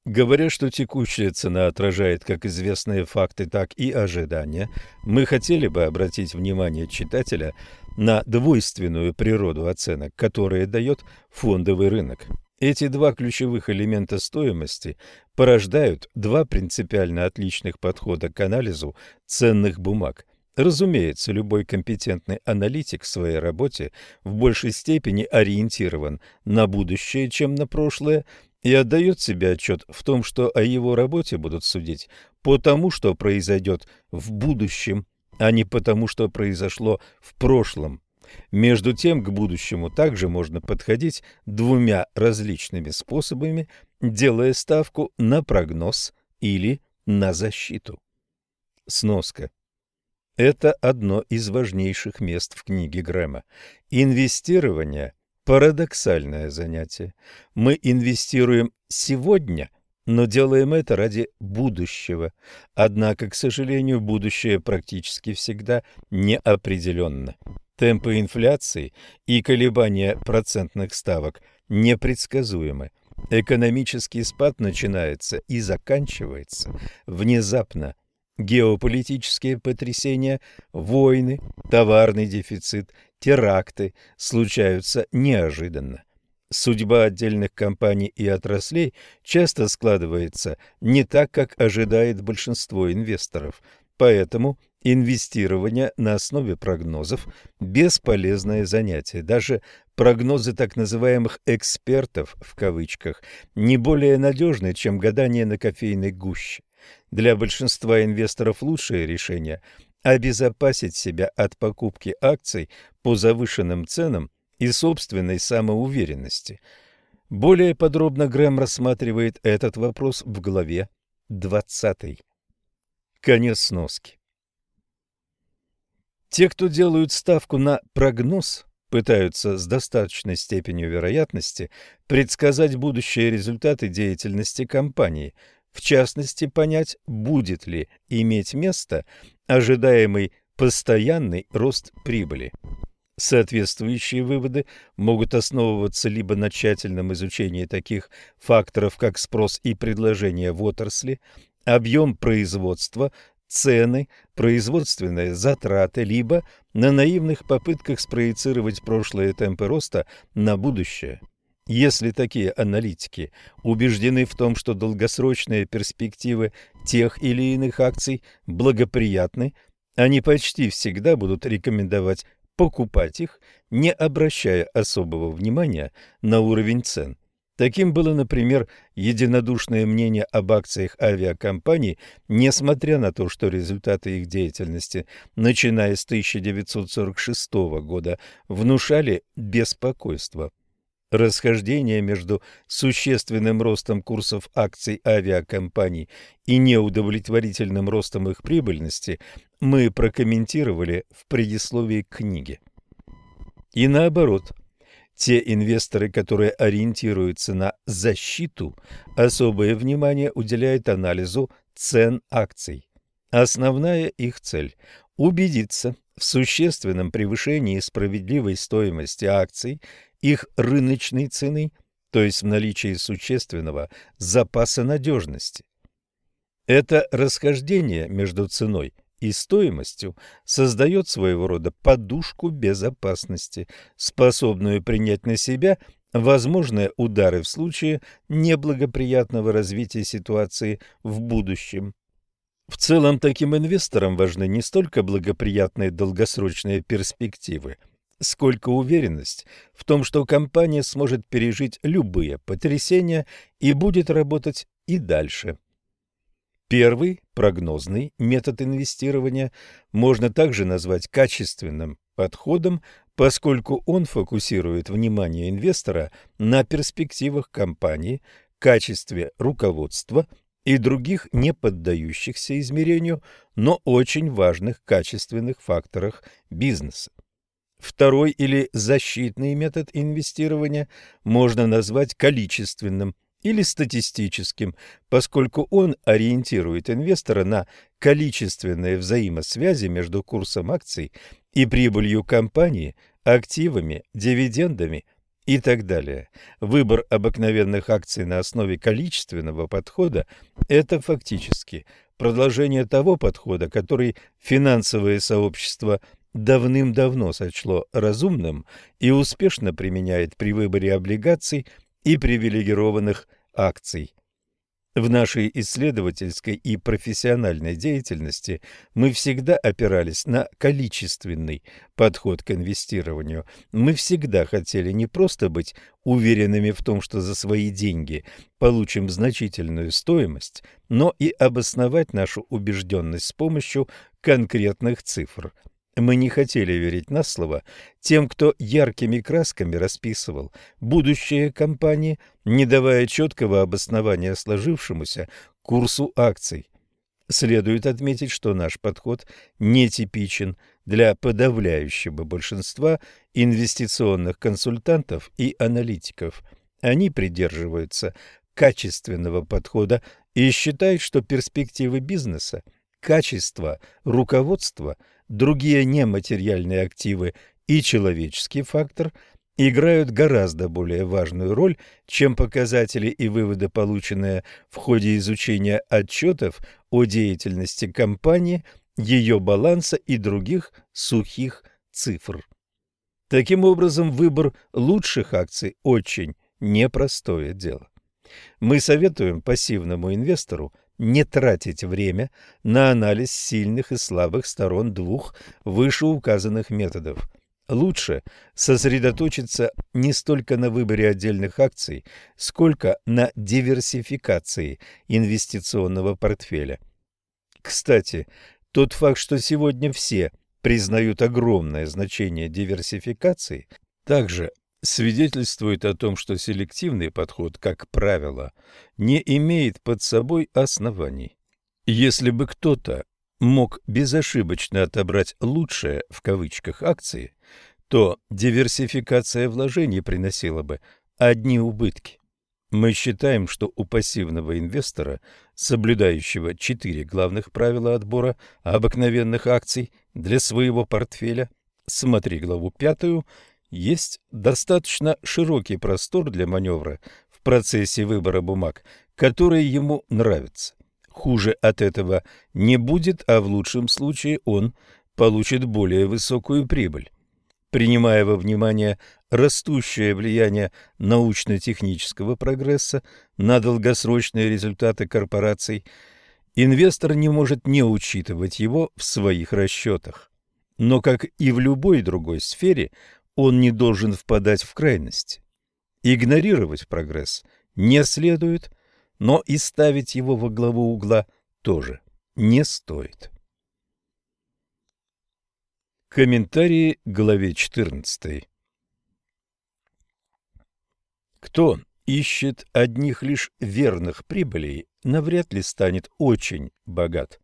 Говоря, что текущая цена отражает как известные факты, так и ожидания, мы хотели бы обратить внимание читателя на двойственную природу оценок, которые дает фондовый рынок. Эти два ключевых элемента стоимости порождают два принципиально отличных подхода к анализу ценных бумаг. Разумеется, любой компетентный аналитик в своей работе в большей степени ориентирован на будущее, чем на прошлое, и отдает себе отчет в том, что о его работе будут судить по тому, что произойдет в будущем, а не потому, что произошло в прошлом. Между тем, к будущему также можно подходить двумя различными способами, делая ставку на прогноз или на защиту. Сноска. Это одно из важнейших мест в книге Грэма. Инвестирование – парадоксальное занятие. Мы инвестируем сегодня, но делаем это ради будущего. Однако, к сожалению, будущее практически всегда неопределенно. Темпы инфляции и колебания процентных ставок непредсказуемы. Экономический спад начинается и заканчивается внезапно. Геополитические потрясения, войны, товарный дефицит, теракты случаются неожиданно. Судьба отдельных компаний и отраслей часто складывается не так, как ожидает большинство инвесторов. Поэтому Инвестирование на основе прогнозов – бесполезное занятие. Даже прогнозы так называемых «экспертов» в кавычках не более надежны, чем гадание на кофейной гуще. Для большинства инвесторов лучшее решение – обезопасить себя от покупки акций по завышенным ценам и собственной самоуверенности. Более подробно Грэм рассматривает этот вопрос в главе 20. Конец сноски. Те, кто делают ставку на прогноз, пытаются с достаточной степенью вероятности предсказать будущие результаты деятельности компании, в частности понять, будет ли иметь место ожидаемый постоянный рост прибыли. Соответствующие выводы могут основываться либо на тщательном изучении таких факторов, как спрос и предложение в отрасли, объем производства, цены, производственные затраты, либо на наивных попытках спроецировать прошлые темпы роста на будущее. Если такие аналитики убеждены в том, что долгосрочные перспективы тех или иных акций благоприятны, они почти всегда будут рекомендовать покупать их, не обращая особого внимания на уровень цен. Таким было, например, единодушное мнение об акциях авиакомпаний, несмотря на то, что результаты их деятельности, начиная с 1946 года, внушали беспокойство. Расхождение между существенным ростом курсов акций авиакомпаний и неудовлетворительным ростом их прибыльности мы прокомментировали в предисловии к книге. И наоборот, те инвесторы, которые ориентируются на защиту, особое внимание уделяют анализу цен акций. Основная их цель – убедиться в существенном превышении справедливой стоимости акций их рыночной цены, то есть в наличии существенного запаса надежности. Это расхождение между ценой и стоимостью создает своего рода подушку безопасности, способную принять на себя возможные удары в случае неблагоприятного развития ситуации в будущем. В целом, таким инвесторам важны не столько благоприятные долгосрочные перспективы – сколько уверенность в том, что компания сможет пережить любые потрясения и будет работать и дальше. Первый, прогнозный метод инвестирования можно также назвать качественным подходом, поскольку он фокусирует внимание инвестора на перспективах компании, качестве руководства и других не поддающихся измерению, но очень важных качественных факторах бизнеса. Второй или защитный метод инвестирования можно назвать количественным или статистическим, поскольку он ориентирует инвестора на количественные взаимосвязи между курсом акций и прибылью компании, активами, дивидендами и так далее. Выбор обыкновенных акций на основе количественного подхода – это фактически продолжение того подхода, который финансовые сообщества – давным-давно сочло разумным и успешно применяет при выборе облигаций и привилегированных акций. В нашей исследовательской и профессиональной деятельности мы всегда опирались на количественный подход к инвестированию. Мы всегда хотели не просто быть уверенными в том, что за свои деньги получим значительную стоимость, но и обосновать нашу убежденность с помощью конкретных цифр – мы не хотели верить на слово тем, кто яркими красками расписывал будущее компании, не давая четкого обоснования сложившемуся курсу акций. Следует отметить, что наш подход нетипичен для подавляющего большинства инвестиционных консультантов и аналитиков. Они придерживаются качественного подхода и считают, что перспективы бизнеса, качество руководства – другие нематериальные активы и человеческий фактор играют гораздо более важную роль, чем показатели и выводы, полученные в ходе изучения отчетов о деятельности компании, ее баланса и других сухих цифр. Таким образом, выбор лучших акций очень непростое дело. Мы советуем пассивному инвестору не тратить время на анализ сильных и слабых сторон двух вышеуказанных методов. Лучше сосредоточиться не столько на выборе отдельных акций, сколько на диверсификации инвестиционного портфеля. Кстати, тот факт, что сегодня все признают огромное значение диверсификации, также свидетельствует о том, что селективный подход, как правило, не имеет под собой оснований. Если бы кто-то мог безошибочно отобрать «лучшее» в кавычках акции, то диверсификация вложений приносила бы одни убытки. Мы считаем, что у пассивного инвестора, соблюдающего четыре главных правила отбора обыкновенных акций для своего портфеля, смотри главу пятую, есть достаточно широкий простор для маневра в процессе выбора бумаг, которые ему нравятся. Хуже от этого не будет, а в лучшем случае он получит более высокую прибыль. Принимая во внимание растущее влияние научно-технического прогресса на долгосрочные результаты корпораций, инвестор не может не учитывать его в своих расчетах. Но, как и в любой другой сфере, он не должен впадать в крайность. Игнорировать прогресс не следует, но и ставить его во главу угла тоже не стоит. Комментарии к главе 14. Кто ищет одних лишь верных прибылей, навряд ли станет очень богат.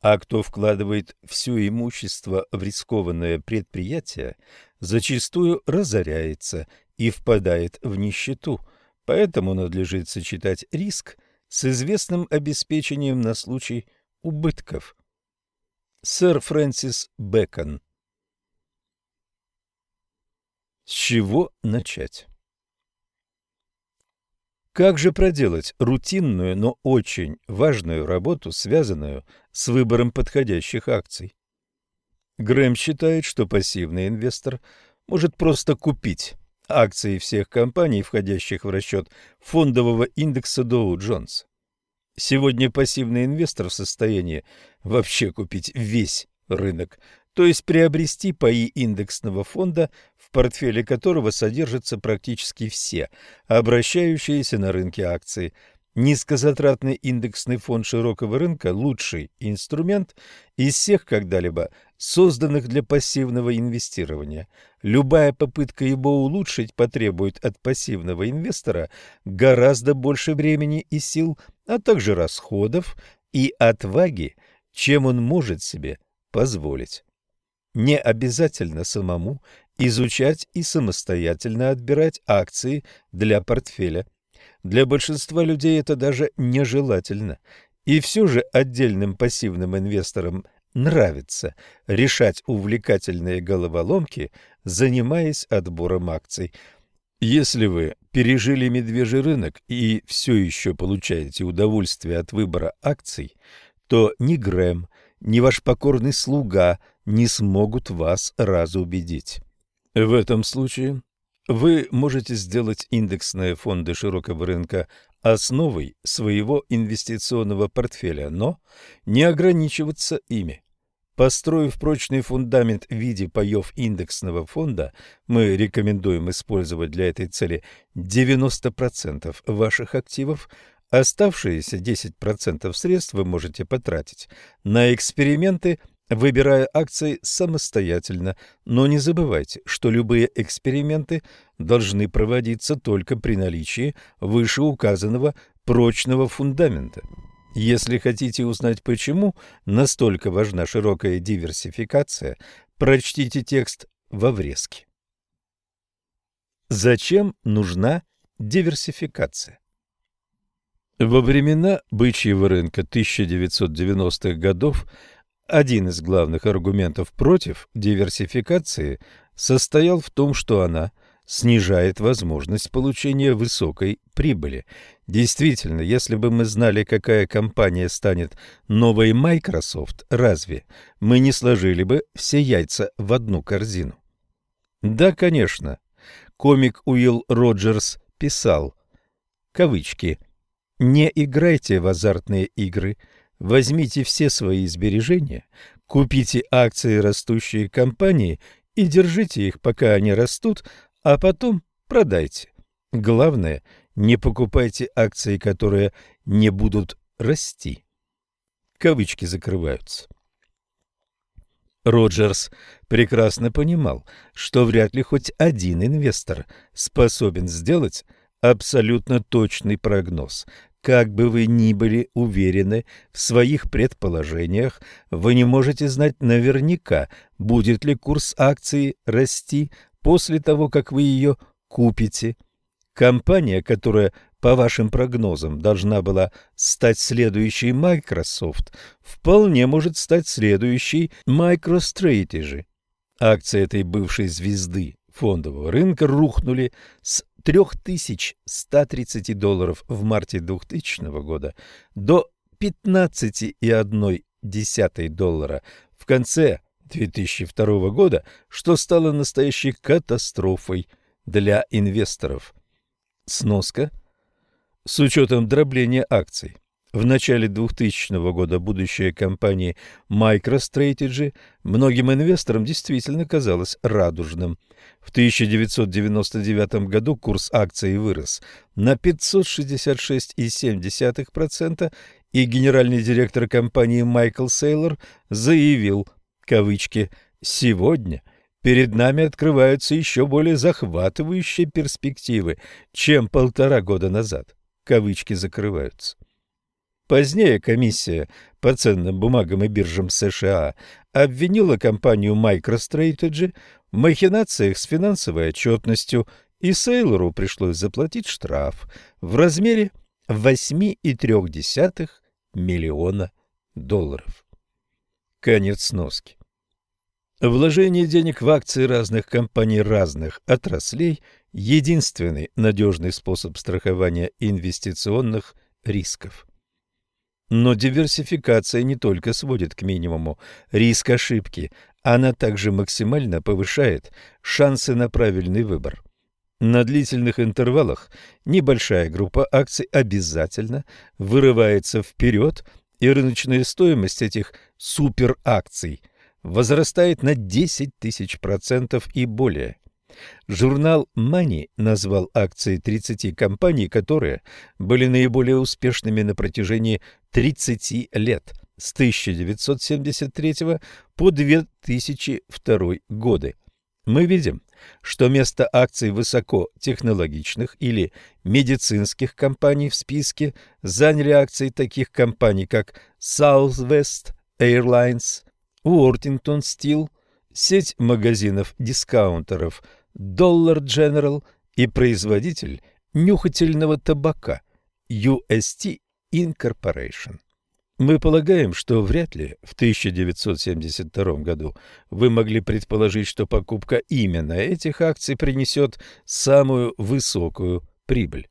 А кто вкладывает все имущество в рискованное предприятие, зачастую разоряется и впадает в нищету. Поэтому надлежит сочетать риск с известным обеспечением на случай убытков. Сэр Фрэнсис Бэкон С чего начать? Как же проделать рутинную, но очень важную работу, связанную с выбором подходящих акций? Грэм считает, что пассивный инвестор может просто купить акции всех компаний, входящих в расчет фондового индекса Dow Jones. Сегодня пассивный инвестор в состоянии вообще купить весь рынок, то есть приобрести паи индексного фонда, портфеле которого содержатся практически все обращающиеся на рынке акции. Низкозатратный индексный фонд широкого рынка – лучший инструмент из всех когда-либо созданных для пассивного инвестирования. Любая попытка его улучшить потребует от пассивного инвестора гораздо больше времени и сил, а также расходов и отваги, чем он может себе позволить. Не обязательно самому изучать и самостоятельно отбирать акции для портфеля. Для большинства людей это даже нежелательно. И все же отдельным пассивным инвесторам нравится решать увлекательные головоломки, занимаясь отбором акций. Если вы пережили медвежий рынок и все еще получаете удовольствие от выбора акций, то ни Грэм, ни ваш покорный слуга не смогут вас разубедить. В этом случае вы можете сделать индексные фонды широкого рынка основой своего инвестиционного портфеля, но не ограничиваться ими. Построив прочный фундамент в виде паев индексного фонда, мы рекомендуем использовать для этой цели 90% ваших активов, оставшиеся 10% средств вы можете потратить на эксперименты – выбирая акции самостоятельно, но не забывайте, что любые эксперименты должны проводиться только при наличии вышеуказанного прочного фундамента. Если хотите узнать, почему настолько важна широкая диверсификация, прочтите текст во врезке. Зачем нужна диверсификация? Во времена бычьего рынка 1990-х годов один из главных аргументов против диверсификации состоял в том, что она снижает возможность получения высокой прибыли. Действительно, если бы мы знали, какая компания станет новой Microsoft, разве мы не сложили бы все яйца в одну корзину? Да, конечно. Комик Уилл Роджерс писал, кавычки, «Не играйте в азартные игры, Возьмите все свои сбережения, купите акции растущей компании и держите их, пока они растут, а потом продайте. Главное, не покупайте акции, которые не будут расти. Кавычки закрываются. Роджерс прекрасно понимал, что вряд ли хоть один инвестор способен сделать абсолютно точный прогноз, как бы вы ни были уверены в своих предположениях, вы не можете знать наверняка, будет ли курс акции расти после того, как вы ее купите. Компания, которая, по вашим прогнозам, должна была стать следующей Microsoft, вполне может стать следующей MicroStrategy. Акции этой бывшей звезды фондового рынка рухнули с 3130 долларов в марте 2000 года до 15,1 доллара в конце 2002 года, что стало настоящей катастрофой для инвесторов. Сноска. С учетом дробления акций. В начале 2000 года будущее компании MicroStrategy многим инвесторам действительно казалось радужным. В 1999 году курс акций вырос на 566,7%, и генеральный директор компании Майкл Сейлор заявил, кавычки, «Сегодня перед нами открываются еще более захватывающие перспективы, чем полтора года назад. Кавычки закрываются. Позднее комиссия по ценным бумагам и биржам США обвинила компанию MicroStrategy в махинациях с финансовой отчетностью, и Сейлору пришлось заплатить штраф в размере 8,3 миллиона долларов. Конец сноски. Вложение денег в акции разных компаний разных отраслей – единственный надежный способ страхования инвестиционных рисков. Но диверсификация не только сводит к минимуму риск ошибки, она также максимально повышает шансы на правильный выбор. На длительных интервалах небольшая группа акций обязательно вырывается вперед, и рыночная стоимость этих суперакций возрастает на 10 тысяч процентов и более. Журнал Money назвал акции 30 компаний, которые были наиболее успешными на протяжении 30 лет с 1973 по 2002 годы. Мы видим, что место акций высокотехнологичных или медицинских компаний в списке заняли акции таких компаний, как Southwest Airlines, Worthington Steel, сеть магазинов-дискаунтеров – Dollar General и производитель нюхательного табака UST Incorporation. Мы полагаем, что вряд ли в 1972 году вы могли предположить, что покупка именно этих акций принесет самую высокую прибыль.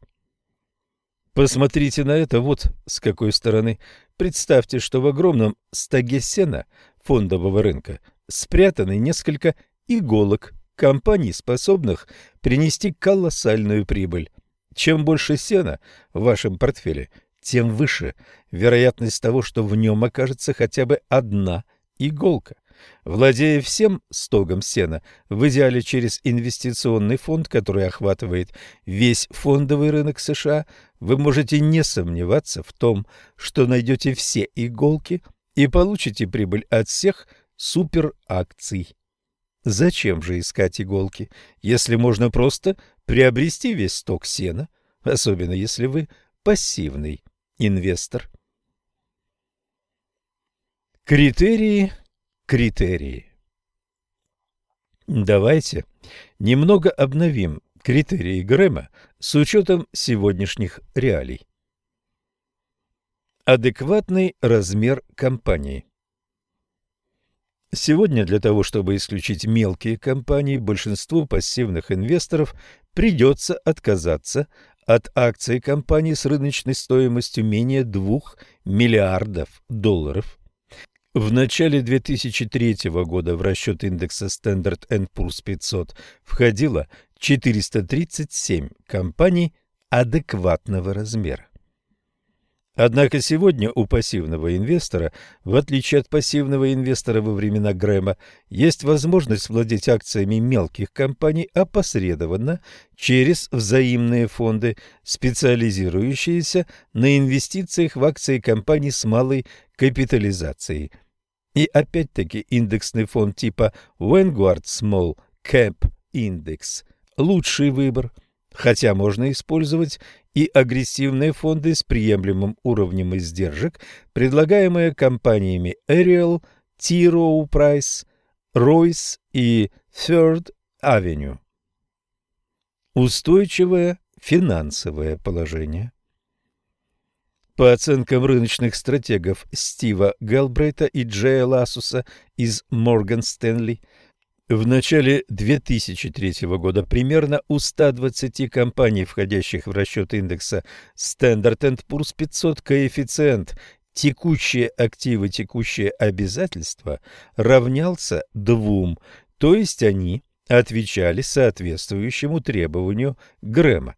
Посмотрите на это вот с какой стороны. Представьте, что в огромном стаге сена фондового рынка спрятаны несколько иголок компаний, способных принести колоссальную прибыль. Чем больше сена в вашем портфеле, тем выше вероятность того, что в нем окажется хотя бы одна иголка. Владея всем стогом сена, в идеале через инвестиционный фонд, который охватывает весь фондовый рынок США, вы можете не сомневаться в том, что найдете все иголки и получите прибыль от всех суперакций. Зачем же искать иголки, если можно просто приобрести весь сток сена, особенно если вы пассивный инвестор? Критерии, критерии. Давайте немного обновим критерии Грэма с учетом сегодняшних реалий. Адекватный размер компании. Сегодня для того, чтобы исключить мелкие компании, большинству пассивных инвесторов придется отказаться от акций компаний с рыночной стоимостью менее 2 миллиардов долларов. В начале 2003 года в расчет индекса Standard Poor's 500 входило 437 компаний адекватного размера. Однако сегодня у пассивного инвестора, в отличие от пассивного инвестора во времена Грэма, есть возможность владеть акциями мелких компаний опосредованно через взаимные фонды, специализирующиеся на инвестициях в акции компаний с малой капитализацией. И опять-таки индексный фонд типа Vanguard Small Cap Index – лучший выбор – Хотя можно использовать и агрессивные фонды с приемлемым уровнем издержек, предлагаемые компаниями Ariel, T. Rowe Price, Royce и Third Avenue. Устойчивое финансовое положение. По оценкам рыночных стратегов Стива Гелбрейта и Джея Лассуса из Morgan Stanley, в начале 2003 года примерно у 120 компаний, входящих в расчет индекса Standard Poor's 500, коэффициент текущие активы, текущие обязательства равнялся двум, то есть они отвечали соответствующему требованию Грэма.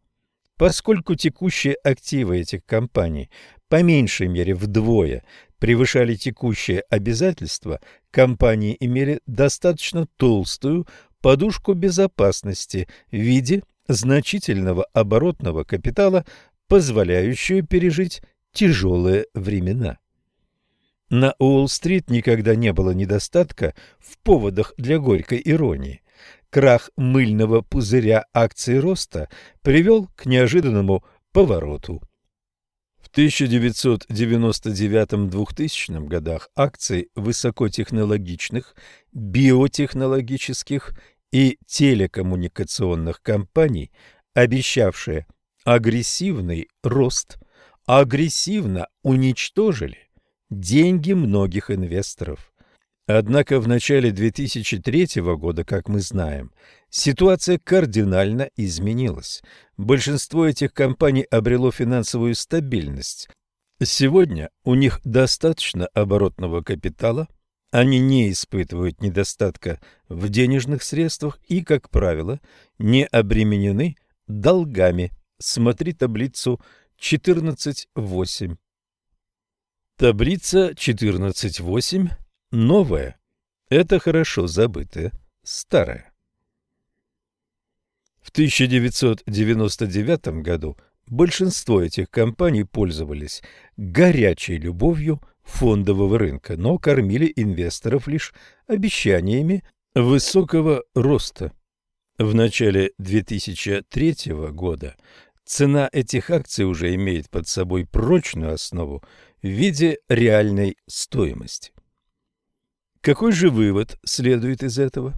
Поскольку текущие активы этих компаний по меньшей мере вдвое превышали текущие обязательства, компании имели достаточно толстую подушку безопасности в виде значительного оборотного капитала, позволяющую пережить тяжелые времена. На Уолл-стрит никогда не было недостатка в поводах для горькой иронии. Крах мыльного пузыря акций роста привел к неожиданному повороту. В 1999-2000 годах акции высокотехнологичных, биотехнологических и телекоммуникационных компаний, обещавшие агрессивный рост, агрессивно уничтожили деньги многих инвесторов. Однако в начале 2003 года, как мы знаем, ситуация кардинально изменилась. Большинство этих компаний обрело финансовую стабильность. Сегодня у них достаточно оборотного капитала, они не испытывают недостатка в денежных средствах и, как правило, не обременены долгами. Смотри таблицу 14.8. Таблица 14.8 новое – это хорошо забытое старое. В 1999 году большинство этих компаний пользовались горячей любовью фондового рынка, но кормили инвесторов лишь обещаниями высокого роста. В начале 2003 года цена этих акций уже имеет под собой прочную основу в виде реальной стоимости. Какой же вывод следует из этого?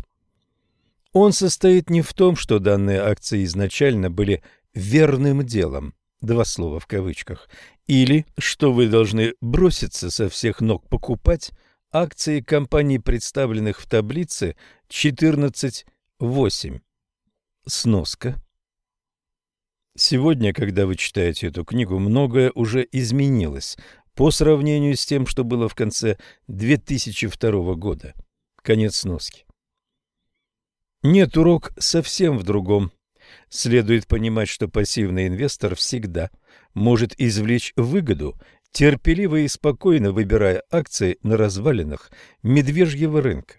Он состоит не в том, что данные акции изначально были верным делом, два слова в кавычках, или что вы должны броситься со всех ног покупать акции компаний, представленных в таблице 14.8. Сноска. Сегодня, когда вы читаете эту книгу, многое уже изменилось по сравнению с тем, что было в конце 2002 года. Конец сноски. Нет, урок совсем в другом. Следует понимать, что пассивный инвестор всегда может извлечь выгоду, терпеливо и спокойно выбирая акции на развалинах медвежьего рынка.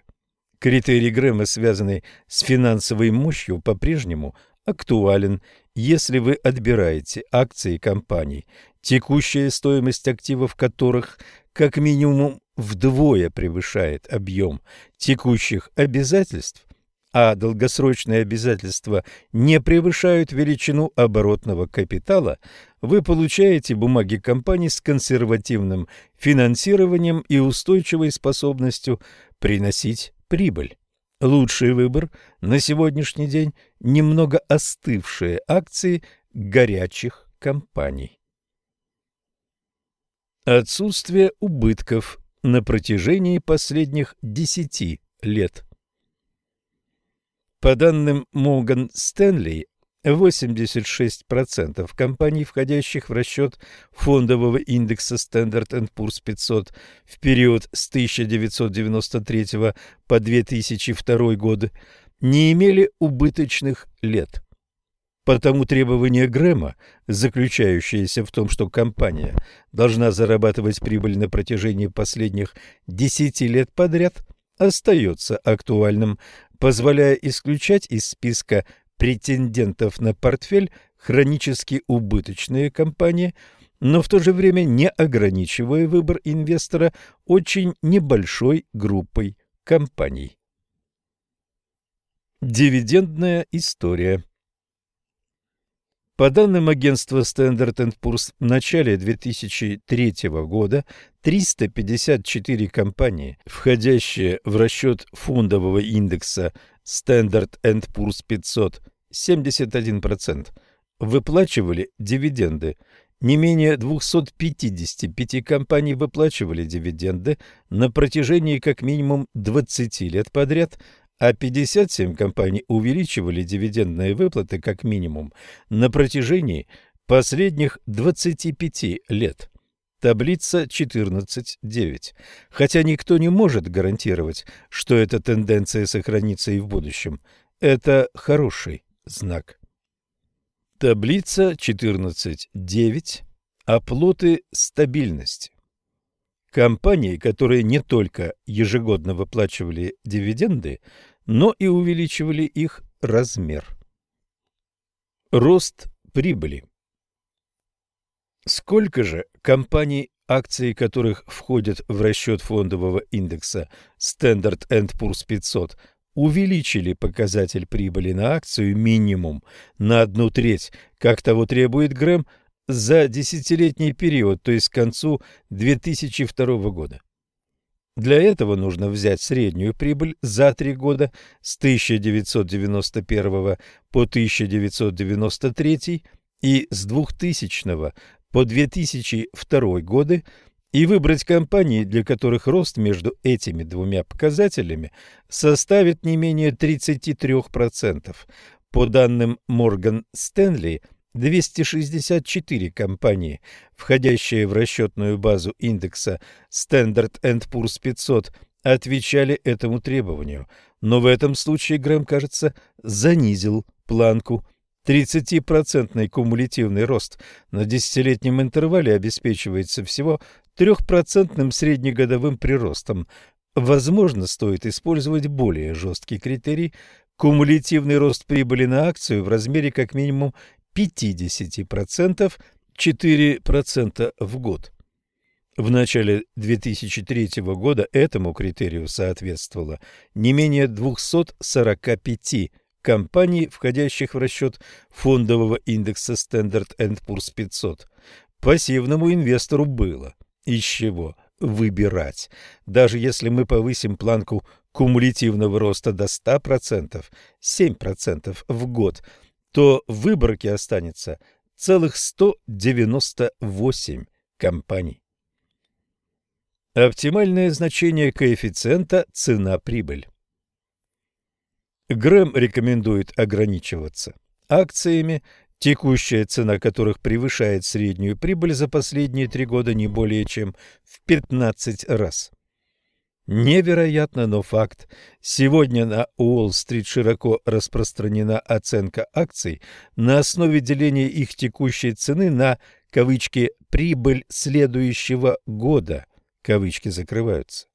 Критерий Грэма, связанный с финансовой мощью, по-прежнему актуален, если вы отбираете акции компаний, текущая стоимость активов которых как минимум вдвое превышает объем текущих обязательств, а долгосрочные обязательства не превышают величину оборотного капитала, вы получаете бумаги компаний с консервативным финансированием и устойчивой способностью приносить прибыль. Лучший выбор на сегодняшний день – немного остывшие акции горячих компаний. Отсутствие убытков на протяжении последних 10 лет. По данным Морган Стэнли, 86% компаний, входящих в расчет фондового индекса Standard Poor's 500 в период с 1993 по 2002 годы, не имели убыточных лет. Потому требование Грэма, заключающееся в том, что компания должна зарабатывать прибыль на протяжении последних 10 лет подряд, остается актуальным, позволяя исключать из списка претендентов на портфель хронически убыточные компании, но в то же время не ограничивая выбор инвестора очень небольшой группой компаний. Дивидендная история по данным агентства Standard Poor's, в начале 2003 года 354 компании, входящие в расчет фондового индекса Standard Poor's 500, 71%, выплачивали дивиденды. Не менее 255 компаний выплачивали дивиденды на протяжении как минимум 20 лет подряд, а 57 компаний увеличивали дивидендные выплаты как минимум на протяжении последних 25 лет. Таблица 14.9. Хотя никто не может гарантировать, что эта тенденция сохранится и в будущем. Это хороший знак. Таблица 14.9. Оплоты стабильности. Компании, которые не только ежегодно выплачивали дивиденды, но и увеличивали их размер. Рост прибыли. Сколько же компаний, акции которых входят в расчет фондового индекса Standard Poor's 500, увеличили показатель прибыли на акцию минимум на одну треть, как того требует Грэм, за десятилетний период, то есть к концу 2002 года. Для этого нужно взять среднюю прибыль за три года с 1991 по 1993 и с 2000 по 2002 годы и выбрать компании, для которых рост между этими двумя показателями составит не менее 33%. По данным Морган Стэнли, 264 компании, входящие в расчетную базу индекса Standard Poor's 500, отвечали этому требованию, но в этом случае Грэм, кажется, занизил планку. 30% кумулятивный рост на десятилетнем интервале обеспечивается всего 3% среднегодовым приростом. Возможно, стоит использовать более жесткий критерий – кумулятивный рост прибыли на акцию в размере как минимум 50%, 4% в год. В начале 2003 года этому критерию соответствовало не менее 245 компаний, входящих в расчет фондового индекса Standard Poor's 500. Пассивному инвестору было из чего выбирать. Даже если мы повысим планку кумулятивного роста до 100%, 7% в год – то в выборке останется целых 198 компаний. Оптимальное значение коэффициента цена-прибыль. Грэм рекомендует ограничиваться акциями, текущая цена которых превышает среднюю прибыль за последние три года не более чем в 15 раз. Невероятно, но факт. Сегодня на Уолл-стрит широко распространена оценка акций на основе деления их текущей цены на кавычки «прибыль следующего года». Кавычки закрываются.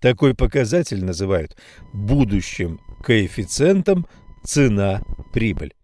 Такой показатель называют будущим коэффициентом цена-прибыль.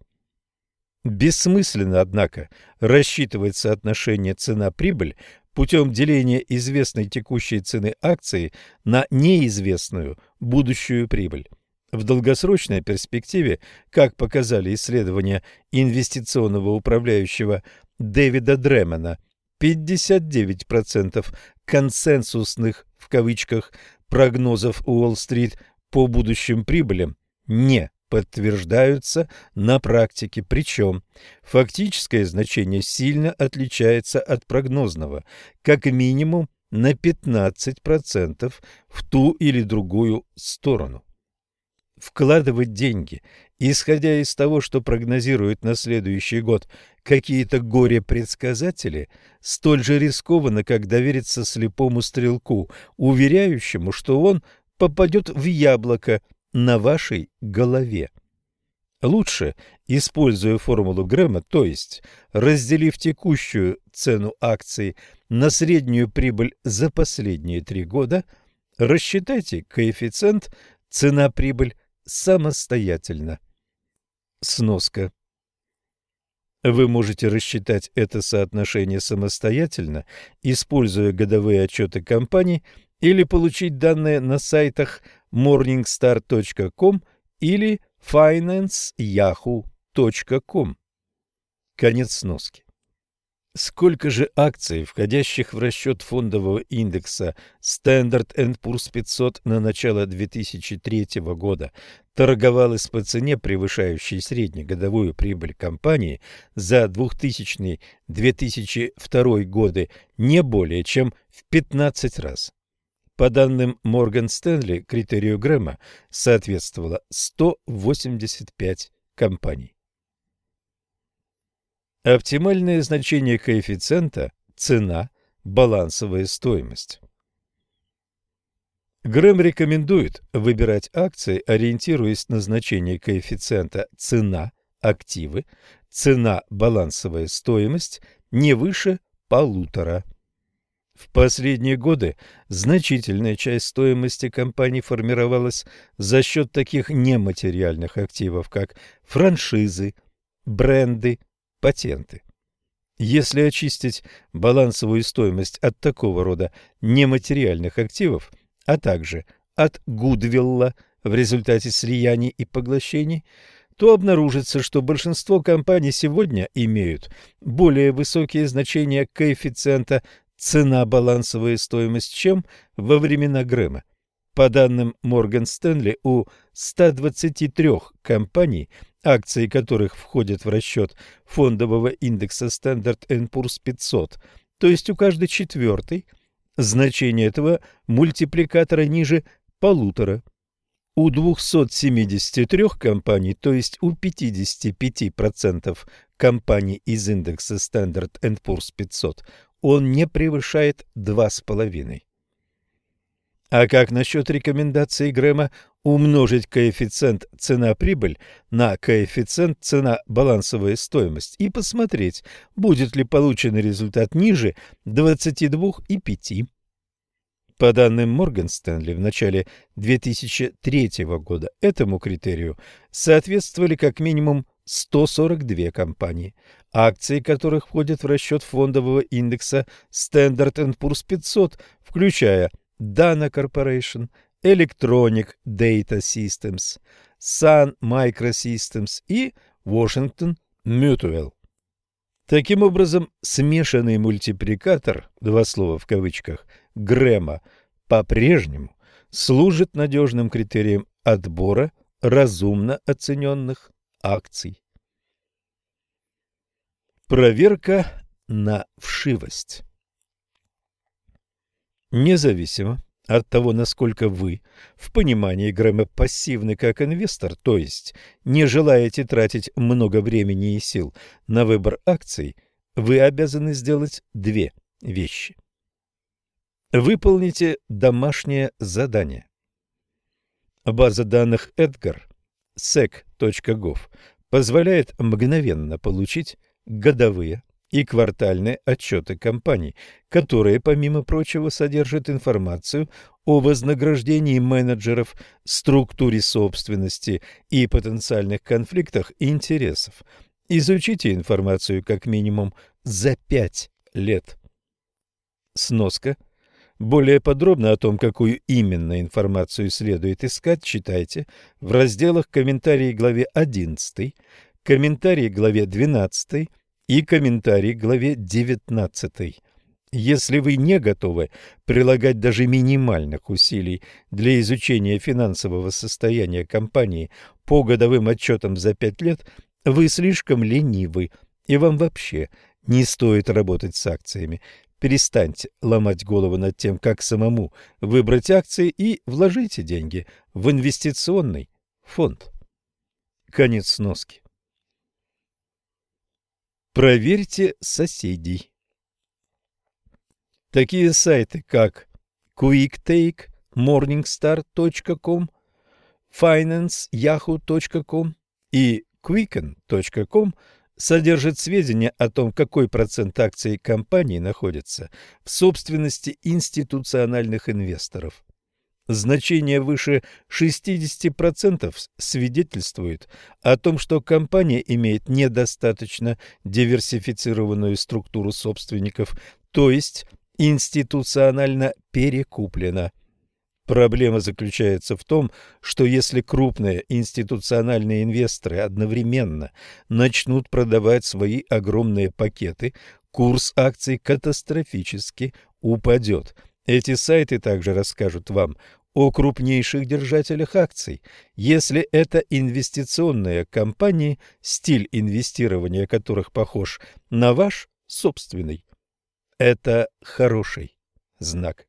Бессмысленно, однако, рассчитывать соотношение цена-прибыль путем деления известной текущей цены акции на неизвестную будущую прибыль. В долгосрочной перспективе, как показали исследования инвестиционного управляющего Дэвида Дремена, 59% консенсусных в кавычках прогнозов Уолл-стрит по будущим прибылям не подтверждаются на практике, причем фактическое значение сильно отличается от прогнозного, как минимум на 15% в ту или другую сторону. Вкладывать деньги, исходя из того, что прогнозируют на следующий год какие-то горе-предсказатели, столь же рискованно, как довериться слепому стрелку, уверяющему, что он попадет в яблоко на вашей голове. Лучше, используя формулу Грэма, то есть разделив текущую цену акций на среднюю прибыль за последние три года, рассчитайте коэффициент цена-прибыль самостоятельно. Сноска. Вы можете рассчитать это соотношение самостоятельно, используя годовые отчеты компаний или получить данные на сайтах morningstar.com или financeYahoo.com. Конец сноски. Сколько же акций, входящих в расчет фондового индекса Standard Poor's 500 на начало 2003 года, торговалось по цене, превышающей среднегодовую прибыль компании за 2000-2002 годы не более чем в 15 раз? По данным Морган Стэнли, критерию Грэма соответствовало 185 компаний. Оптимальное значение коэффициента – цена, балансовая стоимость. Грэм рекомендует выбирать акции, ориентируясь на значение коэффициента цена, активы, цена, балансовая стоимость не выше полутора. В последние годы значительная часть стоимости компаний формировалась за счет таких нематериальных активов, как франшизы, бренды, патенты. Если очистить балансовую стоимость от такого рода нематериальных активов, а также от гудвилла, в результате слияний и поглощений, то обнаружится, что большинство компаний сегодня имеют более высокие значения коэффициента цена-балансовая стоимость, чем во времена Грэма. По данным Морган Стэнли, у 123 компаний, акции которых входят в расчет фондового индекса Standard Poor's 500, то есть у каждой четвертой, значение этого мультипликатора ниже полутора. У 273 компаний, то есть у 55% компаний из индекса Standard Poor's 500, он не превышает 2,5. А как насчет рекомендации Грэма умножить коэффициент цена-прибыль на коэффициент цена-балансовая стоимость и посмотреть, будет ли полученный результат ниже 22,5? По данным Морган Стэнли в начале 2003 года этому критерию соответствовали как минимум 142 компании, акции которых входят в расчет фондового индекса Standard Poor's 500, включая Dana Corporation, Electronic Data Systems, Sun Microsystems и Washington Mutual. Таким образом, смешанный мультипликатор, два слова в кавычках, Грэма по-прежнему служит надежным критерием отбора разумно оцененных акций. Проверка на вшивость Независимо от того, насколько вы в понимании Грэма пассивны как инвестор, то есть не желаете тратить много времени и сил на выбор акций, вы обязаны сделать две вещи. Выполните домашнее задание. База данных Edgar sec.gov позволяет мгновенно получить годовые и квартальные отчеты компаний, которые, помимо прочего, содержат информацию о вознаграждении менеджеров, структуре собственности и потенциальных конфликтах интересов. Изучите информацию как минимум за пять лет. Сноска – более подробно о том, какую именно информацию следует искать, читайте в разделах «Комментарии главе 11», «Комментарии к главе 12» и «Комментарии к главе 19». Если вы не готовы прилагать даже минимальных усилий для изучения финансового состояния компании по годовым отчетам за пять лет, вы слишком ленивы, и вам вообще не стоит работать с акциями. Перестаньте ломать голову над тем, как самому выбрать акции и вложите деньги в инвестиционный фонд. Конец сноски. Проверьте соседей. Такие сайты, как QuickTake, Morningstar.com, FinanceYahoo.com и Quicken.com – содержит сведения о том, какой процент акций компании находится в собственности институциональных инвесторов. Значение выше 60% свидетельствует о том, что компания имеет недостаточно диверсифицированную структуру собственников, то есть институционально перекуплена. Проблема заключается в том, что если крупные институциональные инвесторы одновременно начнут продавать свои огромные пакеты, курс акций катастрофически упадет. Эти сайты также расскажут вам о крупнейших держателях акций. Если это инвестиционные компании, стиль инвестирования которых похож на ваш собственный, это хороший знак.